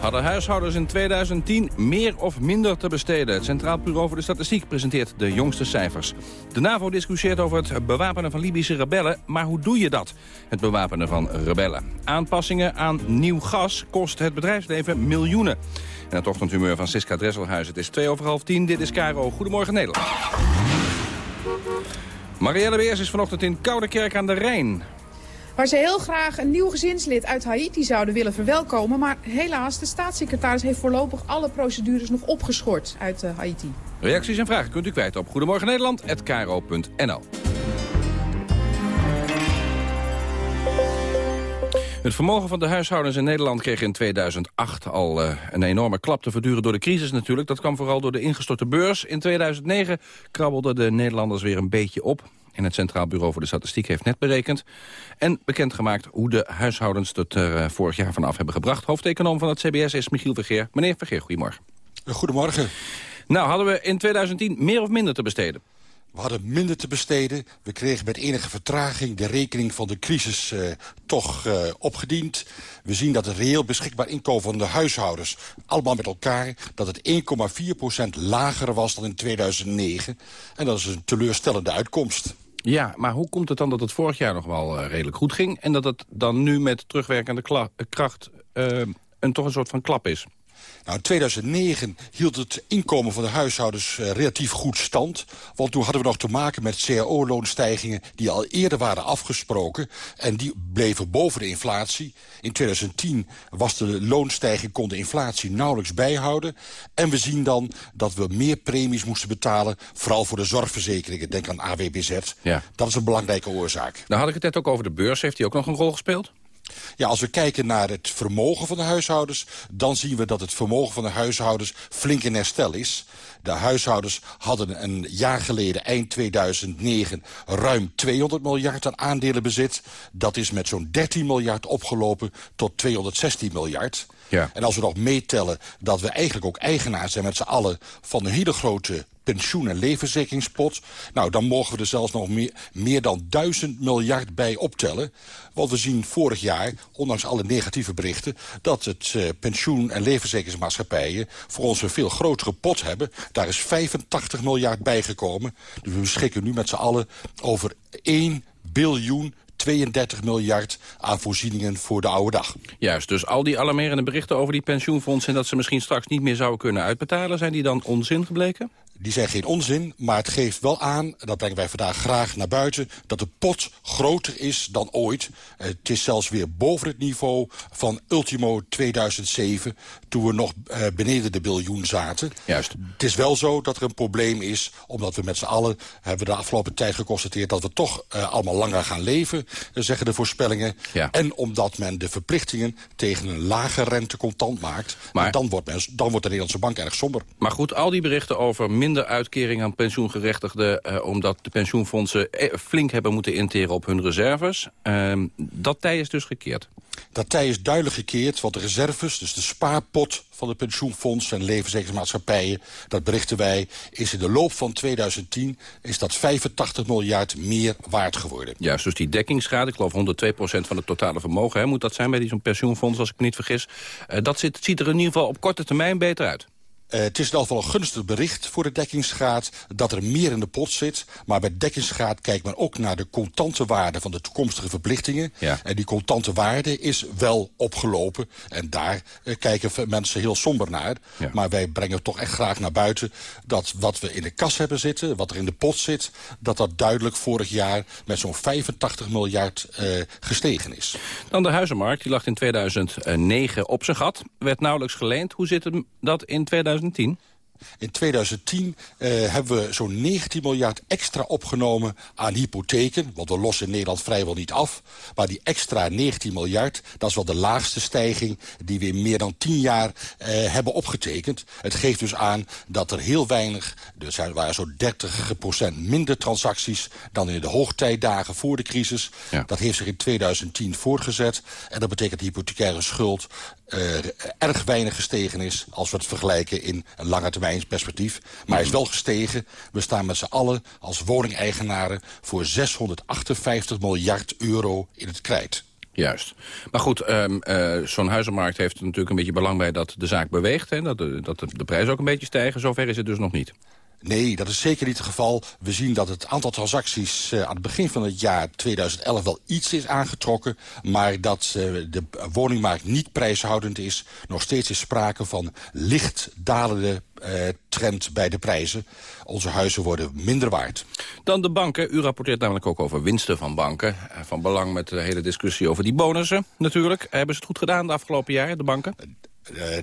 Hadden huishoudens in 2010 meer of minder te besteden? Het Centraal Bureau voor de Statistiek presenteert de jongste cijfers. De NAVO discussieert over het bewapenen van Libische rebellen. Maar hoe doe je dat, het bewapenen van rebellen? Aanpassingen aan nieuw gas kost het bedrijfsleven miljoenen. En het ochtendhumeur van Siska Dresselhuis. Het is twee over half tien. Dit is Caro. Goedemorgen Nederland. Marielle Beers is vanochtend in Koudekerk aan de Rijn. Waar ze heel graag een nieuw gezinslid uit Haiti zouden willen verwelkomen. Maar helaas, de staatssecretaris heeft voorlopig alle procedures nog opgeschort uit uh, Haiti. Reacties en vragen kunt u kwijt op Goedemorgen Nederland@kro.nl. Het vermogen van de huishoudens in Nederland kreeg in 2008 al uh, een enorme klap te verduren door de crisis natuurlijk. Dat kwam vooral door de ingestorte beurs. In 2009 krabbelden de Nederlanders weer een beetje op. En het Centraal Bureau voor de Statistiek heeft net berekend... en bekendgemaakt hoe de huishoudens het er uh, vorig jaar vanaf hebben gebracht. Hoofdeconoom van het CBS is Michiel Vergeer. Meneer Vergeer, goedemorgen. Goedemorgen. Nou, hadden we in 2010 meer of minder te besteden? We hadden minder te besteden. We kregen met enige vertraging de rekening van de crisis uh, toch uh, opgediend. We zien dat het reëel beschikbaar inkomen van de huishoudens... allemaal met elkaar, dat het 1,4% lager was dan in 2009. En dat is een teleurstellende uitkomst. Ja, maar hoe komt het dan dat het vorig jaar nog wel uh, redelijk goed ging... en dat het dan nu met terugwerkende kracht een, toch een soort van klap is? Nou, in 2009 hield het inkomen van de huishoudens uh, relatief goed stand. Want toen hadden we nog te maken met cao-loonstijgingen... die al eerder waren afgesproken. En die bleven boven de inflatie. In 2010 was de loonstijging, kon de inflatie nauwelijks bijhouden. En we zien dan dat we meer premies moesten betalen... vooral voor de zorgverzekeringen. Denk aan AWBZ. Ja. Dat is een belangrijke oorzaak. Nou had ik het net ook over de beurs. Heeft die ook nog een rol gespeeld? Ja, als we kijken naar het vermogen van de huishoudens... dan zien we dat het vermogen van de huishoudens flink in herstel is. De huishoudens hadden een jaar geleden, eind 2009... ruim 200 miljard aan aandelenbezit. Dat is met zo'n 13 miljard opgelopen tot 216 miljard. Ja. En als we nog meetellen dat we eigenlijk ook eigenaar zijn met z'n allen... van een hele grote pensioen- en levensverzekeringspot... nou, dan mogen we er zelfs nog meer, meer dan duizend miljard bij optellen. Want we zien vorig jaar, ondanks alle negatieve berichten... dat het eh, pensioen- en levensverzekeringsmaatschappijen... voor ons een veel grotere pot hebben. Daar is 85 miljard bijgekomen. Dus we beschikken nu met z'n allen over 1 biljoen 32 miljard aan voorzieningen voor de oude dag. Juist, dus al die alarmerende berichten over die pensioenfondsen... en dat ze misschien straks niet meer zouden kunnen uitbetalen... zijn die dan onzin gebleken? Die zijn geen onzin, maar het geeft wel aan... dat brengen wij vandaag graag naar buiten... dat de pot groter is dan ooit. Eh, het is zelfs weer boven het niveau van ultimo 2007... toen we nog eh, beneden de biljoen zaten. Juist. Het is wel zo dat er een probleem is... omdat we met z'n allen hebben de afgelopen tijd geconstateerd... dat we toch uh, allemaal langer gaan leven, zeggen de voorspellingen. Ja. En omdat men de verplichtingen tegen een lage rente contant maakt... Maar, dan, wordt men, dan wordt de Nederlandse bank erg somber. Maar goed, al die berichten over minder uitkering aan pensioengerechtigden... Uh, omdat de pensioenfondsen flink hebben moeten interen op hun reserves... Uh, dat tij is dus gekeerd. Dat tij is duidelijk gekeerd, want de reserves, dus de spaarpot van de pensioenfondsen en levensverzekeringsmaatschappijen, dat berichten wij, is in de loop van 2010 is dat 85 miljard meer waard geworden. Juist, dus die dekkingsgraad, ik geloof 102% van het totale vermogen, hè, moet dat zijn bij zo'n pensioenfonds, als ik me niet vergis. Uh, dat zit, ziet er in ieder geval op korte termijn beter uit. Uh, het is in ieder geval een gunstig bericht voor de dekkingsgraad... dat er meer in de pot zit. Maar bij dekkingsgraad kijkt men ook naar de contante waarde... van de toekomstige verplichtingen. Ja. En die contante waarde is wel opgelopen. En daar uh, kijken mensen heel somber naar. Ja. Maar wij brengen toch echt graag naar buiten... dat wat we in de kas hebben zitten, wat er in de pot zit... dat dat duidelijk vorig jaar met zo'n 85 miljard uh, gestegen is. Dan de huizenmarkt, die lag in 2009 op zijn gat. Werd nauwelijks geleend. Hoe zit het dat in 2010? In 2010 uh, hebben we zo'n 19 miljard extra opgenomen aan hypotheken. Want we lossen in Nederland vrijwel niet af. Maar die extra 19 miljard, dat is wel de laagste stijging... die we in meer dan 10 jaar uh, hebben opgetekend. Het geeft dus aan dat er heel weinig... er waren zo'n 30% minder transacties... dan in de hoogtijdagen voor de crisis. Ja. Dat heeft zich in 2010 voortgezet. En dat betekent de hypothecaire schuld... Uh, erg weinig gestegen is als we het vergelijken in een lange termijn perspectief. Maar is wel gestegen. We staan met z'n allen als woningeigenaren voor 658 miljard euro in het krijt. Juist. Maar goed, um, uh, zo'n huizenmarkt heeft natuurlijk een beetje belang bij dat de zaak beweegt. Hè? Dat, de, dat de prijzen ook een beetje stijgen. Zover is het dus nog niet. Nee, dat is zeker niet het geval. We zien dat het aantal transacties uh, aan het begin van het jaar 2011 wel iets is aangetrokken. Maar dat uh, de woningmarkt niet prijshoudend is. Nog steeds is sprake van licht dalende uh, trend bij de prijzen. Onze huizen worden minder waard. Dan de banken. U rapporteert namelijk ook over winsten van banken. Van belang met de hele discussie over die bonussen natuurlijk. Hebben ze het goed gedaan de afgelopen jaar, de banken?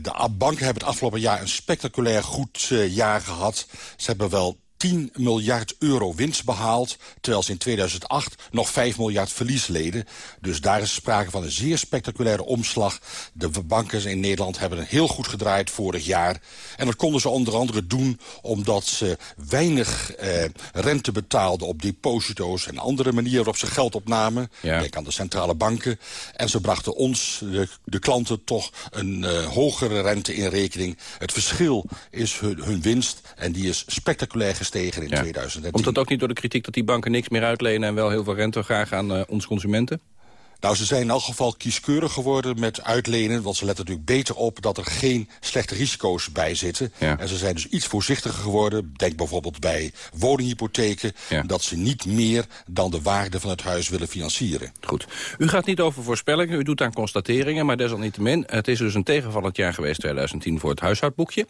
De banken hebben het afgelopen jaar een spectaculair goed uh, jaar gehad. Ze hebben wel 10 miljard euro winst behaald... terwijl ze in 2008 nog 5 miljard verlies leden. Dus daar is sprake van een zeer spectaculaire omslag. De banken in Nederland hebben het heel goed gedraaid vorig jaar. En dat konden ze onder andere doen omdat ze weinig eh, rente betaalden... op deposito's en andere manieren waarop ze geld opnamen. Ja. Denk aan de centrale banken. En ze brachten ons, de, de klanten, toch een uh, hogere rente in rekening. Het verschil is hun, hun winst en die is spectaculair gestegen in Ja. 2010. Komt dat ook niet door de kritiek dat die banken niks meer uitlenen... en wel heel veel rente graag aan uh, ons consumenten? Nou, ze zijn in elk geval kieskeurig geworden met uitlenen... want ze letten natuurlijk beter op dat er geen slechte risico's bij zitten. Ja. En ze zijn dus iets voorzichtiger geworden. Denk bijvoorbeeld bij woninghypotheken... Ja. dat ze niet meer dan de waarde van het huis willen financieren. Goed. U gaat niet over voorspellingen, u doet aan constateringen... maar desalniettemin, het is dus een tegenvallend jaar geweest 2010 voor het huishoudboekje.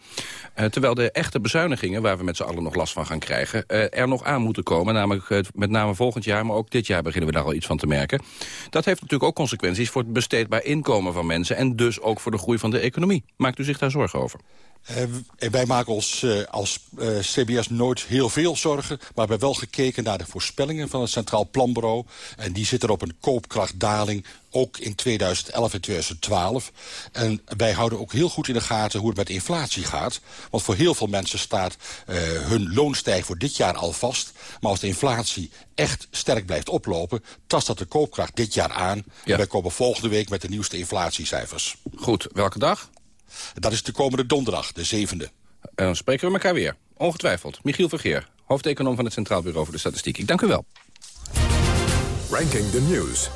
Uh, terwijl de echte bezuinigingen, waar we met z'n allen nog last van gaan krijgen... Uh, er nog aan moeten komen, namelijk uh, met name volgend jaar... maar ook dit jaar beginnen we daar al iets van te merken. Dat heeft natuurlijk ook consequenties voor het besteedbaar inkomen van mensen... en dus ook voor de groei van de economie. Maakt u zich daar zorgen over? Uh, wij maken ons uh, als uh, CBS nooit heel veel zorgen... maar we hebben wel gekeken naar de voorspellingen van het Centraal Planbureau. En die zitten op een koopkrachtdaling ook in 2011 en 2012. En wij houden ook heel goed in de gaten hoe het met inflatie gaat. Want voor heel veel mensen staat hun loonstijg voor dit jaar al vast. Maar als de inflatie echt sterk blijft oplopen... tast dat de koopkracht dit jaar aan. Ja. En wij komen volgende week met de nieuwste inflatiecijfers. Goed, welke dag? Dat is de komende donderdag, de zevende. En dan spreken we elkaar weer. Ongetwijfeld. Michiel Vergeer, hoofdeconoom van het Centraal Bureau voor de Statistiek. Ik dank u wel. Ranking the News.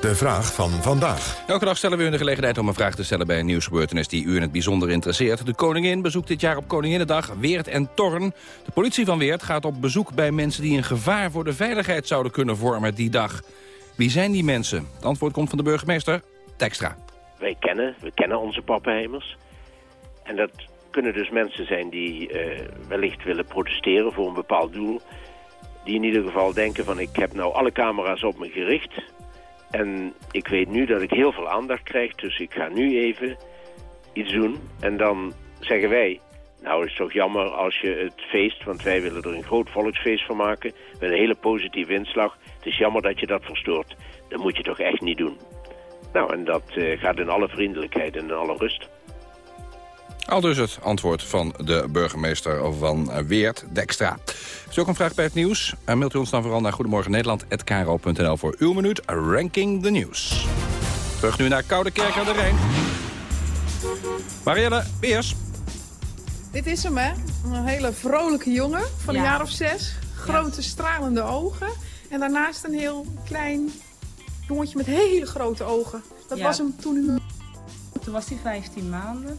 De vraag van vandaag. Elke dag stellen we u de gelegenheid om een vraag te stellen bij een nieuwsgebeurtenis die u in het bijzonder interesseert. De koningin bezoekt dit jaar op Koninginnedag Weert en Torn. De politie van Weert gaat op bezoek bij mensen die een gevaar voor de veiligheid zouden kunnen vormen die dag. Wie zijn die mensen? Het antwoord komt van de burgemeester Tekstra wij kennen. We kennen onze pappenheimers. En dat kunnen dus mensen zijn die uh, wellicht willen protesteren voor een bepaald doel. Die in ieder geval denken van ik heb nou alle camera's op me gericht. En ik weet nu dat ik heel veel aandacht krijg, dus ik ga nu even iets doen. En dan zeggen wij, nou het is toch jammer als je het feest, want wij willen er een groot volksfeest van maken. Met een hele positieve inslag. Het is jammer dat je dat verstoort. Dat moet je toch echt niet doen. Nou, en dat uh, gaat in alle vriendelijkheid en in alle rust. Al dus het antwoord van de burgemeester van Weert, Dekstra. Is ook een vraag bij het nieuws? En mailt u ons dan vooral naar goedemorgen voor uw minuut Ranking the News. Terug nu naar Koude Kerk aan de Rijn. Marielle Beers. Dit is hem, hè? Een hele vrolijke jongen van een jaar of zes. Grote stralende ogen. En daarnaast een heel klein jongetje met hele grote ogen. Dat was hem toen. Toen was hij 15 maanden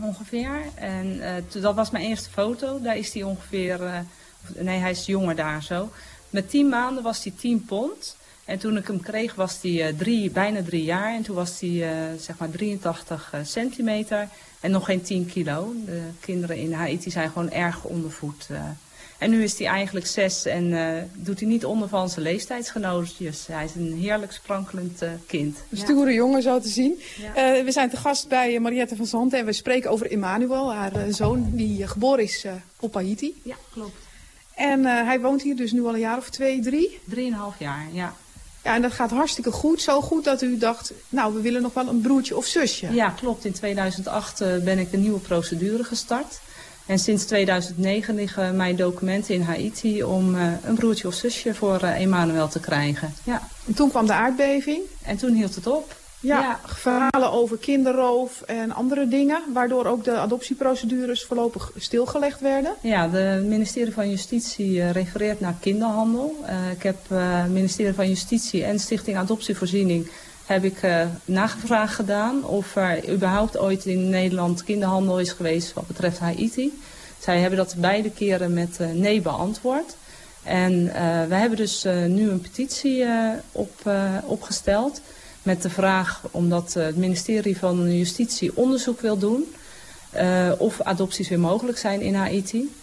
ongeveer. En uh, dat was mijn eerste foto. Daar is hij ongeveer... Uh, nee, hij is jonger daar zo. Met 10 maanden was hij 10 pond. En toen ik hem kreeg was hij uh, drie, bijna drie jaar. En toen was hij zeg maar 83 centimeter. En nog geen 10 kilo. De kinderen in Haiti zijn gewoon erg ondervoed. En nu is hij eigenlijk zes en uh, doet hij niet onder van zijn leeftijdsgenootjes. Hij is een heerlijk sprankelend uh, kind. Een stoere jongen zo te zien. Ja. Uh, we zijn te gast bij Mariette van Zanten en we spreken over Emmanuel, haar zoon die geboren is op Haiti. Ja, klopt. En hij woont hier dus nu al een jaar of twee, drie? Drieënhalf jaar, ja. Ja, en dat gaat hartstikke goed. Zo goed dat u dacht, nou, we willen nog wel een broertje of zusje. Ja, klopt. In 2008 ben ik een nieuwe procedure gestart. En sinds 2009 liggen mijn documenten in Haiti om uh, een broertje of zusje voor uh, Emmanuel te krijgen. Ja. En toen kwam de aardbeving. En toen hield het op. Ja, ja, verhalen over kinderroof en andere dingen, waardoor ook de adoptieprocedures voorlopig stilgelegd werden. Ja, het ministerie van Justitie uh, refereert naar kinderhandel. ik heb het ministerie van Justitie en Stichting Adoptievoorziening heb ik uh, nagevraagd gedaan of er überhaupt ooit in Nederland kinderhandel is geweest wat betreft Haiti. Zij hebben dat beide keren met uh, nee beantwoord. En uh, we hebben dus nu een petitie op, opgesteld met de vraag, omdat het ministerie van Justitie onderzoek wil doen, of adopties weer mogelijk zijn in Haiti,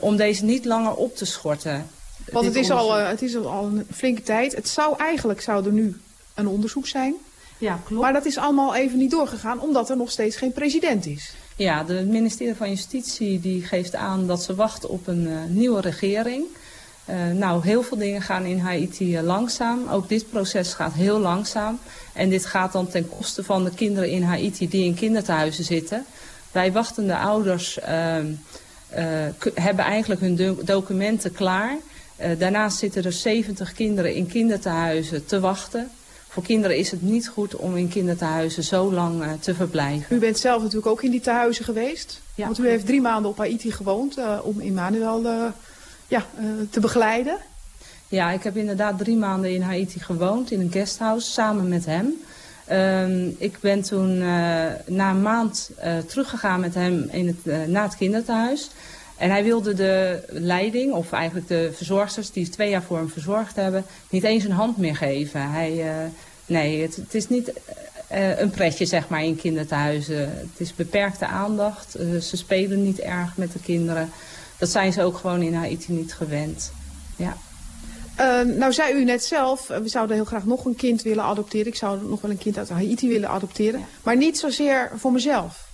om deze niet langer op te schorten. Want het is, al, het is al een flinke tijd. Het zou eigenlijk, zou er nu een onderzoek zijn. Ja, klopt. Maar dat is allemaal even niet doorgegaan, omdat er nog steeds geen president is. Ja, het ministerie van Justitie die geeft aan dat ze wachten op een uh, nieuwe regering. Uh, nou, heel veel dingen gaan in Haiti uh, langzaam. Ook dit proces gaat heel langzaam. En dit gaat dan ten koste van de kinderen in Haiti die in kinderthuizen zitten. Wij wachtende ouders ehm, hebben eigenlijk hun do documenten klaar. daarnaast zitten er 70 kinderen in kinderthuizen te wachten. Voor kinderen is het niet goed om in kinderthuizen zo lang uh, te verblijven. U bent zelf natuurlijk ook in die tehuizen geweest. Ja. Want u heeft drie maanden op Haiti gewoond uh, om Emmanuel uh, ja, te begeleiden. Ja, ik heb inderdaad drie maanden in Haiti gewoond, in een guesthouse, samen met hem. Uh, ik ben toen na een maand teruggegaan met hem in het, naar het kinderthuis. En hij wilde de leiding, of eigenlijk de verzorgsters die twee jaar voor hem verzorgd hebben, niet eens een hand meer geven. Hij, uh, nee, het, het, is niet uh, een pretje zeg maar in kinderthuizen. Het is beperkte aandacht. Uh, ze spelen niet erg met de kinderen. Dat zijn ze ook gewoon in Haiti niet gewend. Ja. nou zei u net zelf, we zouden heel graag nog een kind willen adopteren. Ik zou nog wel een kind uit Haiti willen adopteren. Maar niet zozeer voor mezelf.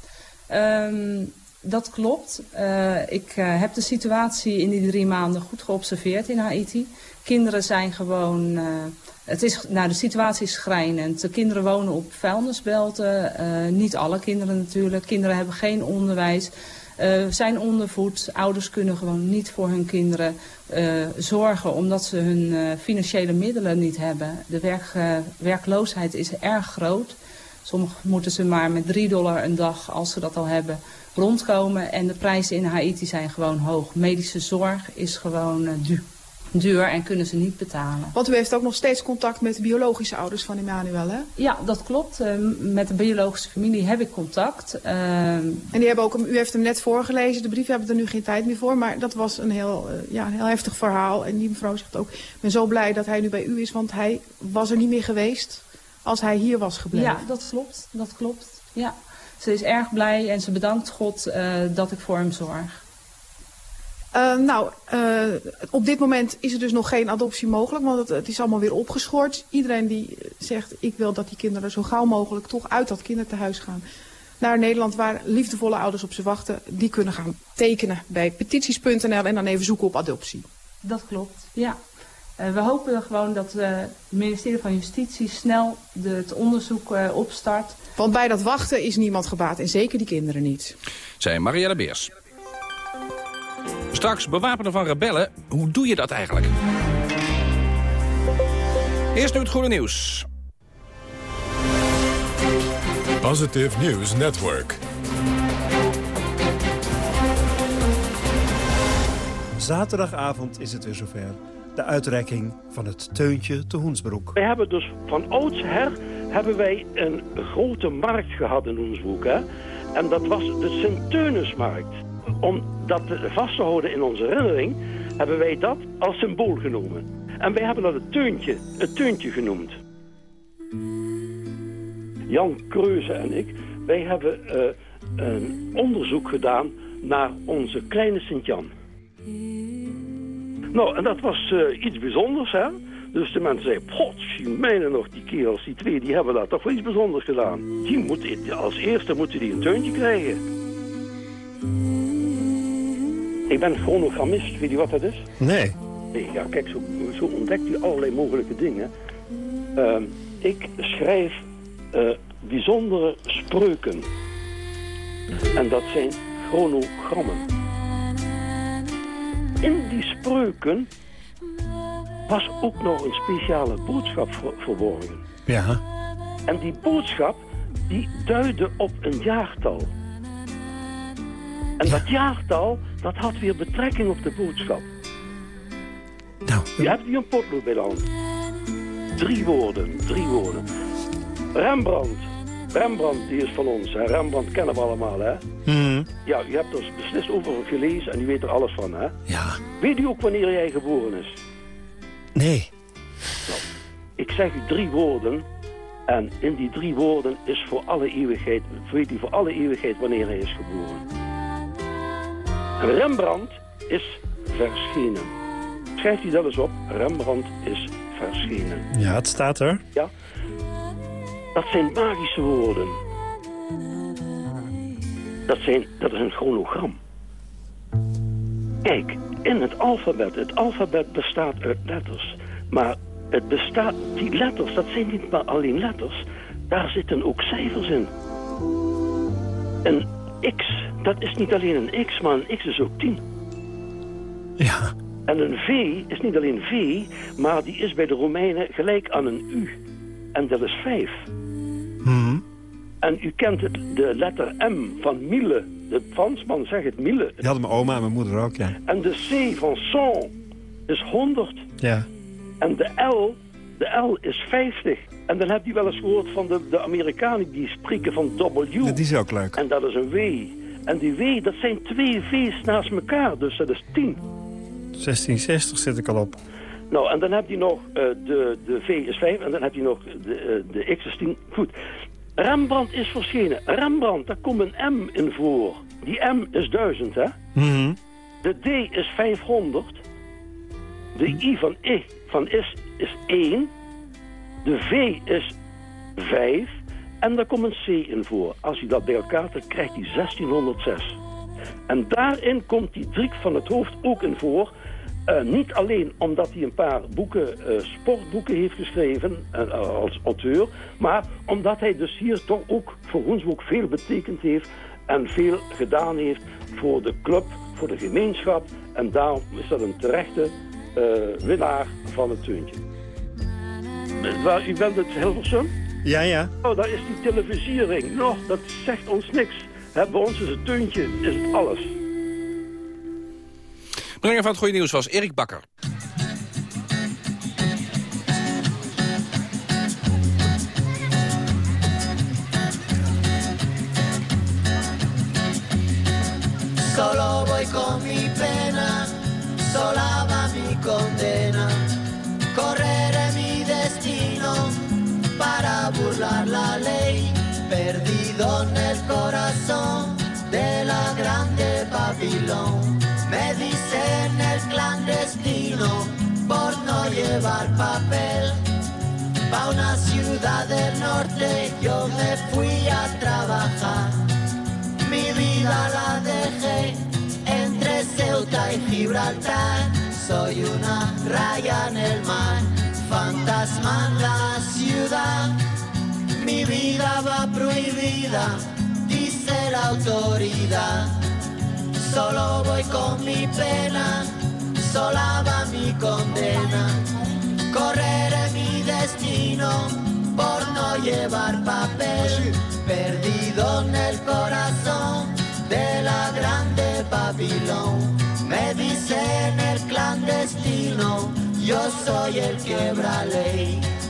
Ehm, dat klopt. Uh, ik uh, heb de situatie in die drie maanden goed geobserveerd in Haiti. Kinderen zijn gewoon... Uh, het is, nou, de situatie is schrijnend. De kinderen wonen op vuilnisbelten. niet alle kinderen natuurlijk. Kinderen hebben geen onderwijs. zijn ondervoed. Ouders kunnen gewoon niet voor hun kinderen zorgen... omdat ze hun financiële middelen niet hebben. De werk, werkloosheid is erg groot. Soms moeten ze maar met 3 dollar een dag, als ze dat al hebben, rondkomen. En de prijzen in Haiti zijn gewoon hoog. Medische zorg is gewoon uh, duur duur en kunnen ze niet betalen. Want u heeft ook nog steeds contact met de biologische ouders van Emmanuel, hè? Ja, dat klopt. Uh, met de biologische familie heb ik contact. Uh, en die hebben ook, u heeft hem net voorgelezen, de brief hebben we er nu geen tijd meer voor. Maar dat was een heel, ja, een heel heftig verhaal. En die mevrouw zegt ook, ik ben zo blij dat hij nu bij u is, want hij was er niet meer geweest als hij hier was gebleven. Ja, dat klopt. Dat klopt. Ja. Ze is erg blij en ze bedankt God uh, dat ik voor hem zorg. Uh, nou, uh, op dit moment is er dus nog geen adoptie mogelijk, want het, het, is allemaal weer opgeschort. Iedereen die zegt, ik wil dat die kinderen zo gauw mogelijk toch uit dat kinderthuis gaan. Naar Nederland waar liefdevolle ouders op ze wachten, die kunnen gaan tekenen bij petities.nl en dan even zoeken op adoptie. Dat klopt, ja. Uh, we hopen gewoon dat uh, het ministerie van Justitie snel de, het onderzoek uh, opstart. Want bij dat wachten is niemand gebaat en zeker die kinderen niet. Zij Marielle Beers. Straks bewapenen van rebellen. Hoe doe je dat eigenlijk? Eerst nu het goede nieuws. Positive News Network. Zaterdagavond is het weer zover de uitreiking van het Teuntje te Hoensbroek. Wij hebben dus van oudsher hebben wij een grote markt gehad in Hoensbroek. Hè? En dat was de Sint-Teunusmarkt. Om dat vast te houden in onze herinnering, hebben wij dat als symbool genomen. En wij hebben dat het Teuntje, het Teuntje genoemd. Jan Kreuze en ik, wij hebben uh, een onderzoek gedaan naar onze kleine Sint-Jan. Nou, en dat was uh, iets bijzonders, hè. Dus de mensen zeiden, potje, mijnen nog, die kerels, die twee, die hebben dat toch wel iets bijzonders gedaan. Die moet, als eerste moeten die een teuntje krijgen. Ik ben chronogrammist, weet je wat dat is? Nee. Nee, ja, kijk, zo, zo ontdekt u allerlei mogelijke dingen. Uh, ik schrijf uh, bijzondere spreuken. En dat zijn chronogrammen in die spreuken was ook nog een speciale boodschap ver verborgen. Ja. En die boodschap, die duidde op een jaartal. En dat jaartal, dat had weer betrekking op de boodschap. Nou. Je hebt hier een potlood bij de hand. Drie woorden, drie woorden. Rembrandt. Rembrandt, die is van ons. Hè? Rembrandt kennen we allemaal, hè? Mm. Ja, u hebt er beslist over gelezen en u weet er alles van, hè? Ja. Weet u ook wanneer jij geboren is? Nee. Nou, ik zeg u drie woorden. En in die drie woorden is voor alle eeuwigheid, weet u voor alle eeuwigheid wanneer hij is geboren. Rembrandt is verschenen. Schrijft u dat eens op. Rembrandt is verschenen. Ja, het staat er. Ja. Dat zijn magische woorden. Dat, zijn, dat is een chronogram. Kijk, in het alfabet. Het alfabet bestaat uit letters. Maar het bestaat, die letters, dat zijn niet maar alleen letters. Daar zitten ook cijfers in. Een x, dat is niet alleen een x, maar een x is ook 10. Ja. En een v is niet alleen v, maar die is bij de Romeinen gelijk aan een u. En dat is 5. Hmm. En u kent het, de letter M van Mille. De Fransman zegt het Mille. Die hadden mijn oma en mijn moeder ook, ja. En de C van cent is 100. Ja. En de L, de L is 50. En dan heb je wel eens gehoord van de, de Amerikanen die spreken van W. Die is ook leuk. En dat is een W. En die W, dat zijn twee V's naast elkaar, dus dat is 10. 1660 zit ik al op. Nou, en dan heb je nog, uh, de, de V is 5 en dan heb je nog de, uh, de X is 10. Goed. Rembrandt is verschenen. Rembrandt, daar komt een M in voor. Die M is 1000, hè? Mm -hmm. De D is 500. De I van I van is is 1. De V is 5. En daar komt een C in voor. Als u dat bij elkaar trekt, krijgt u 1606. En daarin komt die Driek van het Hoofd ook in voor. Uh, niet alleen omdat hij een paar boeken, uh, sportboeken heeft geschreven uh, als auteur... maar omdat hij dus hier toch ook voor ons ook veel betekend heeft... en veel gedaan heeft voor de club, voor de gemeenschap. En daarom is dat een terechte winnaar van het teuntje. Waar, u bent het Hilversum? Ja, ja. Oh, daar is die televisiering. Nog, dat zegt ons niks. Bij ons is het teuntje, is het alles. Brenger van het goede nieuws was Erik Bakker. Solo voy con mi pena, sola va mi condena. Correré mi destino para burlar la ley, perdido en el corazón de la grande Babilón. Clandestino por no llevar papel. Pa' una ciudad del norte yo me fui a trabajar. Mi vida la dejé entre Ceuta y Gibraltar. Soy una raya en el mar, fantasma en la ciudad. Mi vida va prohibida, dice la autoridad. Solo voy con mi pena, sola va mi condena. Correré mi destino por no llevar papel, perdido en el corazón de la grande Babilón. Me dicen el clandestino, yo soy el quebra ley.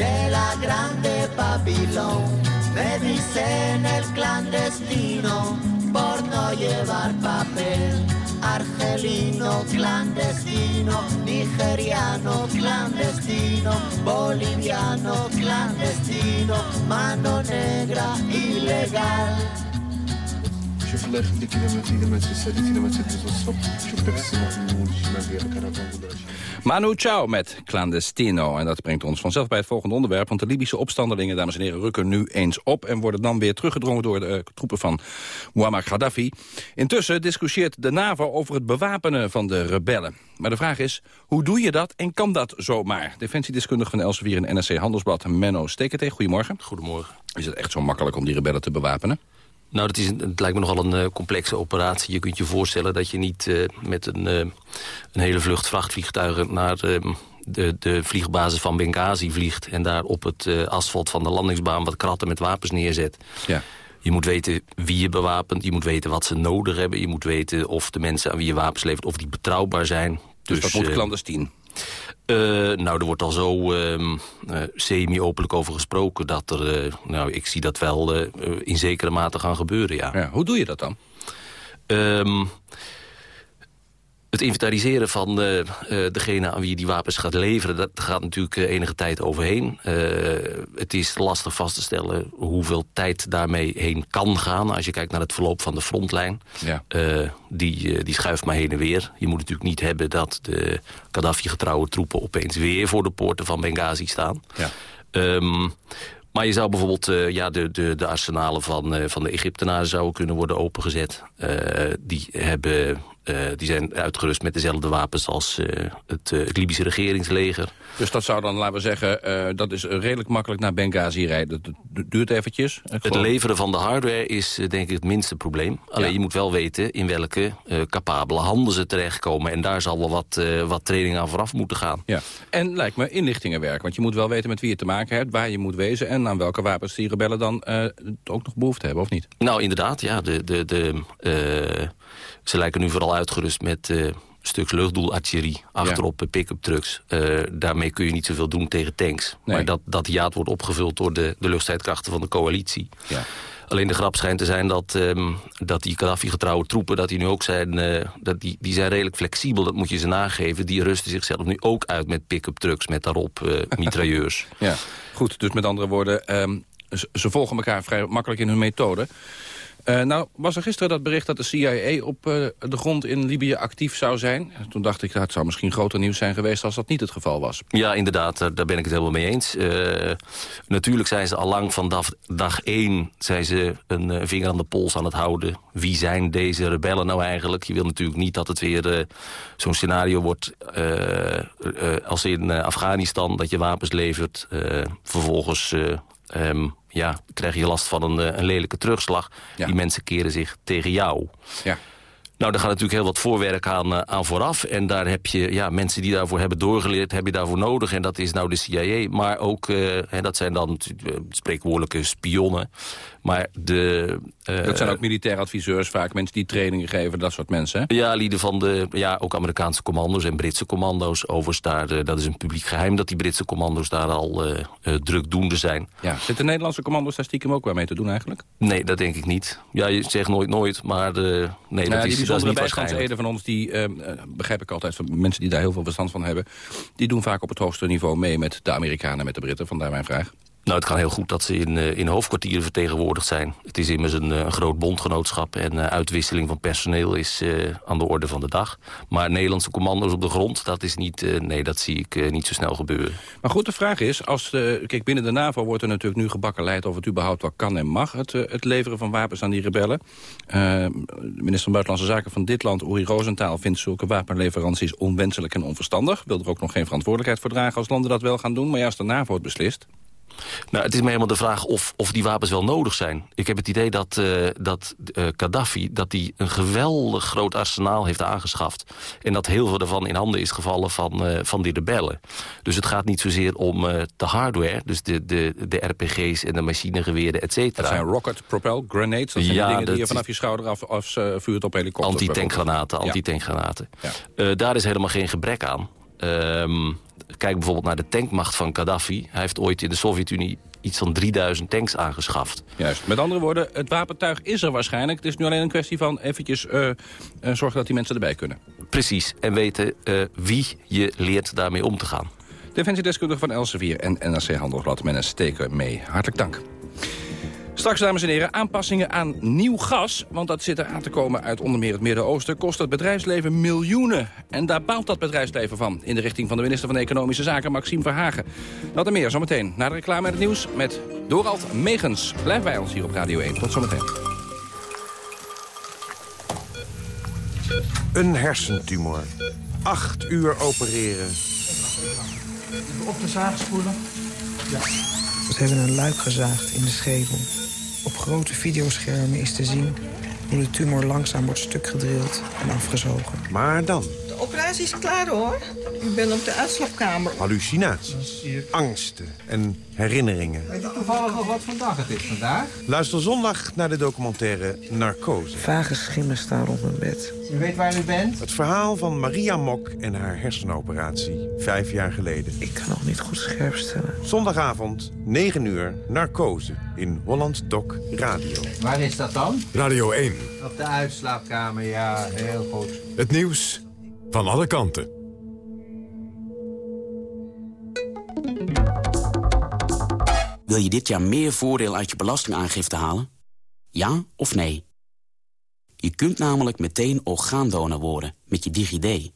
de la grande Babilón. Me dicen el clandestino por no llevar papel. Argelino clandestino, nigeriano clandestino, boliviano clandestino, mano negra ilegal. شوف اللي يخليك الا ما الا ما تسالي الا ما تدوز الصبح شوف داك السماء في المول ديالك راه كنقول Manu Chao met Clandestino. En dat brengt ons vanzelf bij het volgende onderwerp. Want de Libische opstandelingen, dames en heren, rukken nu eens op... en worden dan weer teruggedrongen door de uh, troepen van Muammar Gaddafi. Intussen discussieert de NAVO over het bewapenen van de rebellen. Maar de vraag is, hoe doe je dat en kan dat zomaar? Defensiedeskundige van Elsevier en NRC Handelsblad, Menno Stekete. Goedemorgen. Goedemorgen. Is het echt zo makkelijk om die rebellen te bewapenen? Nou, dat is het lijkt me nogal een uh, complexe operatie. Je kunt je voorstellen dat je niet uh, met een, uh, een hele vlucht vrachtvliegtuigen... naar de, de vliegbasis van Benghazi vliegt... en daar op het asfalt van de landingsbaan wat kratten met wapens neerzet. Ja. Je moet weten wie je bewapent, je moet weten wat ze nodig hebben... je moet weten of de mensen aan wie je wapens levert, of die betrouwbaar zijn. Dus, dus dat moet clandestien? Uh, nou, er wordt al zo uh, uh, semi-openlijk over gesproken... dat er, nou, ik zie dat wel in zekere mate gaan gebeuren, ja. ja hoe doe je dat dan? Um, het inventariseren van degene aan wie je die wapens gaat leveren... dat gaat natuurlijk enige tijd overheen. het is lastig vast te stellen hoeveel tijd daarmee heen kan gaan... als je kijkt naar het verloop van de frontlijn. Ja. die, die schuift maar heen en weer. Je moet natuurlijk niet hebben dat de Gaddafi-getrouwe troepen... opeens weer voor de poorten van Benghazi staan. Ja. Um, maar je zou bijvoorbeeld uh, ja, de, de, de arsenalen van, uh, van de Egyptenaren zouden kunnen worden opengezet. Uh, die, hebben, die zijn uitgerust met dezelfde wapens als het, het, Libische regeringsleger. Dus dat zou dan, laten we zeggen, dat is redelijk makkelijk naar Benghazi rijden. Dat duurt eventjes. Het leveren van de hardware is denk ik het minste probleem. Alleen ja. je moet wel weten in welke capabele handen ze terechtkomen. En daar zal wel wat, wat training aan vooraf moeten gaan. Ja. En lijkt me inlichtingenwerk. Want je moet wel weten met wie je te maken hebt, waar je moet wezen... En aan welke wapens die rebellen dan ook nog behoefte hebben, of niet? Nou, inderdaad, ja. De, de, de, ze lijken nu vooral uitgerust met uh, stuk luchtdoelartillerie achterop pick-up trucks. Uh, daarmee kun je niet zoveel doen tegen tanks. Nee. Maar dat, dat jaad wordt opgevuld door de, de luchtstrijdkrachten van de coalitie. Ja. Alleen de grap schijnt te zijn dat, um, dat die Gaddafi-getrouwe troepen... dat die nu ook zijn, uh, dat die, die zijn redelijk flexibel, dat moet je ze nageven. Die rusten zichzelf nu ook uit met pick-up trucks... met daarop uh, mitrailleurs. ja, goed. Dus met andere woorden, um, ze, ze volgen elkaar vrij makkelijk in hun methode. Uh, nou, was er gisteren dat bericht dat de CIA op uh, de grond in Libië actief zou zijn. Toen dacht ik, dat het zou misschien groter nieuws zijn geweest als dat niet het geval was. Ja, inderdaad, daar ben ik het helemaal mee eens. Natuurlijk zijn ze al lang vanaf dag één zijn ze een vinger aan de pols aan het houden. Wie zijn deze rebellen nou eigenlijk? Je wil natuurlijk niet dat het weer zo'n scenario wordt als in Afghanistan... dat je wapens levert, vervolgens... Um, ja, krijg je last van een, een lelijke terugslag. Ja. Die mensen keren zich tegen jou. Ja. Nou, daar gaat natuurlijk heel wat voorwerk aan, uh, aan vooraf. En daar heb je ja, mensen die daarvoor hebben doorgeleerd, heb je daarvoor nodig. En dat is nou de CIA. Maar ook, uh, en dat zijn dan spreekwoordelijke spionnen. Maar de... Uh, dat zijn ook militaire adviseurs vaak, mensen die trainingen geven, dat soort mensen, hè? Ja, lieden van de, ja, ook Amerikaanse commando's en Britse commando's. Overigens, daar, dat is een publiek geheim dat die Britse commando's daar al drukdoende zijn. Ja, zitten Nederlandse commando's daar stiekem ook wel mee te doen eigenlijk? Nee, dat denk ik niet. Ja, je zegt nooit nooit, maar nee, nou, dat is niet bijstandsleden van ons, die uh, begrijp ik altijd van mensen die daar heel veel verstand van hebben... die doen vaak op het hoogste niveau mee met de Amerikanen, met de Britten. Vandaar mijn vraag. Nou, het kan heel goed dat ze in, uh, in hoofdkwartieren vertegenwoordigd zijn. Het is immers een, een groot bondgenootschap en uh, uitwisseling van personeel is aan de orde van de dag. Maar Nederlandse commando's op de grond, dat is niet, nee, dat zie ik niet zo snel gebeuren. Maar goed, de vraag is, als, kijk, binnen de NAVO wordt er natuurlijk nu gebakkeleid of het überhaupt wel kan en mag, het, het leveren van wapens aan die rebellen. minister van Buitenlandse Zaken van dit land, Uri Rosenthal, vindt zulke wapenleveranties onwenselijk en onverstandig. Wil er ook nog geen verantwoordelijkheid voor dragen als landen dat wel gaan doen. Maar ja, als de NAVO het beslist... Nou, het is me helemaal de vraag of, of die wapens wel nodig zijn. Ik heb het idee dat, uh, dat uh, Gaddafi dat die een geweldig groot arsenaal heeft aangeschaft. En dat heel veel daarvan in handen is gevallen van, uh, van die rebellen. Dus het gaat niet zozeer om de hardware, dus de, de, de RPG's en de machinegeweren, et cetera. Dat zijn rocket propel grenades, dat zijn ja, die dingen die je vanaf je schouder af, afvuurt op helikopters. Antitankgranaten, antitankgranaten. Ja. daar is helemaal geen gebrek aan. Um, kijk bijvoorbeeld naar de tankmacht van Gaddafi. Hij heeft ooit in de Sovjet-Unie iets van 3000 tanks aangeschaft. Juist. Met andere woorden, het wapentuig is er waarschijnlijk. Het is nu alleen een kwestie van eventjes uh, uh, zorgen dat die mensen erbij kunnen. Precies. En weten uh, wie je leert daarmee om te gaan. Defensiedeskundige van Elsevier en NRC Handelsblad met een steker mee. Hartelijk dank. Straks, dames en heren, aanpassingen aan nieuw gas. Want dat zit er aan te komen uit onder meer het Midden-Oosten. Kost het bedrijfsleven miljoenen. En daar bouwt dat bedrijfsleven van. In de richting van de minister van Economische Zaken, Maxime Verhagen. Dat en meer zometeen. Na de reclame en het nieuws met Dorald Megens. Blijf bij ons hier op Radio 1. Tot zometeen. Een hersentumor. Acht uur opereren. Op de zaag spoelen. Ja. We hebben een luik gezaagd in de schedel. Op grote videoschermen is te zien hoe de tumor langzaam wordt stukgedrild en afgezogen. Maar dan? De operatie is klaar hoor. U bent op de uitslaapkamer. Hallucinaties, angsten en herinneringen. Weet je toevallig nog wat dag het is vandaag? Luister zondag naar de documentaire Narcose. Vage schimmen staan rond mijn bed. U weet waar u bent? Het verhaal van Maria Mok en haar hersenoperatie, vijf jaar geleden. Ik kan nog niet goed scherp stellen. Zondagavond, 9 uur, Narcose in Holland Doc Radio. Waar is dat dan? Radio 1. Op de uitslaapkamer, ja, heel goed. Het nieuws van alle kanten. Wil je dit jaar meer voordeel uit je belastingaangifte halen? Ja of nee? Je kunt namelijk meteen orgaandonor worden met je DigiD.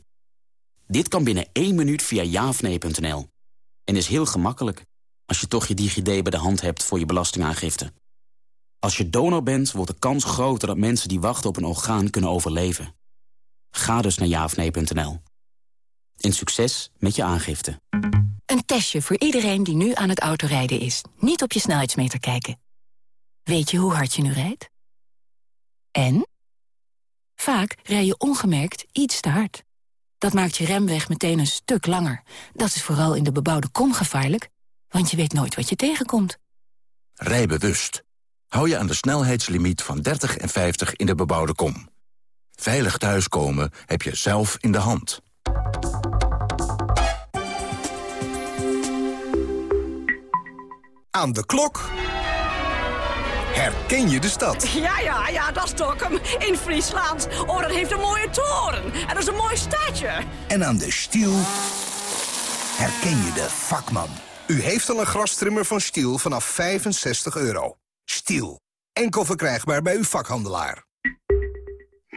Dit kan binnen één minuut via jaafnee.nl. En is heel gemakkelijk als je toch je DigiD bij de hand hebt voor je belastingaangifte. Als je donor bent, wordt de kans groter dat mensen die wachten op een orgaan kunnen overleven. Ga dus naar jaafnee.nl. En succes met je aangifte. Een testje voor iedereen die nu aan het autorijden is. Niet op je snelheidsmeter kijken. Weet je hoe hard je nu rijdt? En? Vaak rij je ongemerkt iets te hard. Dat maakt je remweg meteen een stuk langer. Dat is vooral in de bebouwde kom gevaarlijk, want je weet nooit wat je tegenkomt. Rij bewust. Hou je aan de snelheidslimiet van 30 en 50 in de bebouwde kom. Veilig thuiskomen heb je zelf in de hand. Aan de klok herken je de stad. Ja, ja, ja, dat is Dokkum. In Friesland. Oh, dat heeft een mooie toren. En dat is een mooi stadje. En aan de stiel herken je de vakman. U heeft al een grastrimmer van Stiel vanaf 65 euro. Stiel. Enkel verkrijgbaar bij uw vakhandelaar.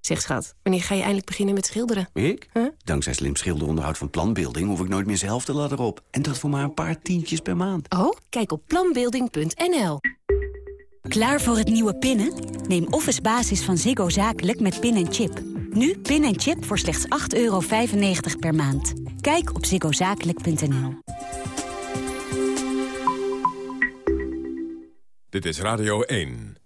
Zeg schat, wanneer ga je eindelijk beginnen met schilderen? Ik? Dankzij slim schilderonderhoud van Planbeelding hoef ik nooit meer zelf de ladder op. En dat voor maar een paar tientjes per maand. Oh, kijk op planbeelding.nl. Klaar voor het nieuwe pinnen? Neem Office Basis van Ziggo Zakelijk met pin en chip. Nu pin en chip voor slechts 8,95 euro per maand. Kijk op ziggozakelijk.nl. Dit is Radio 1.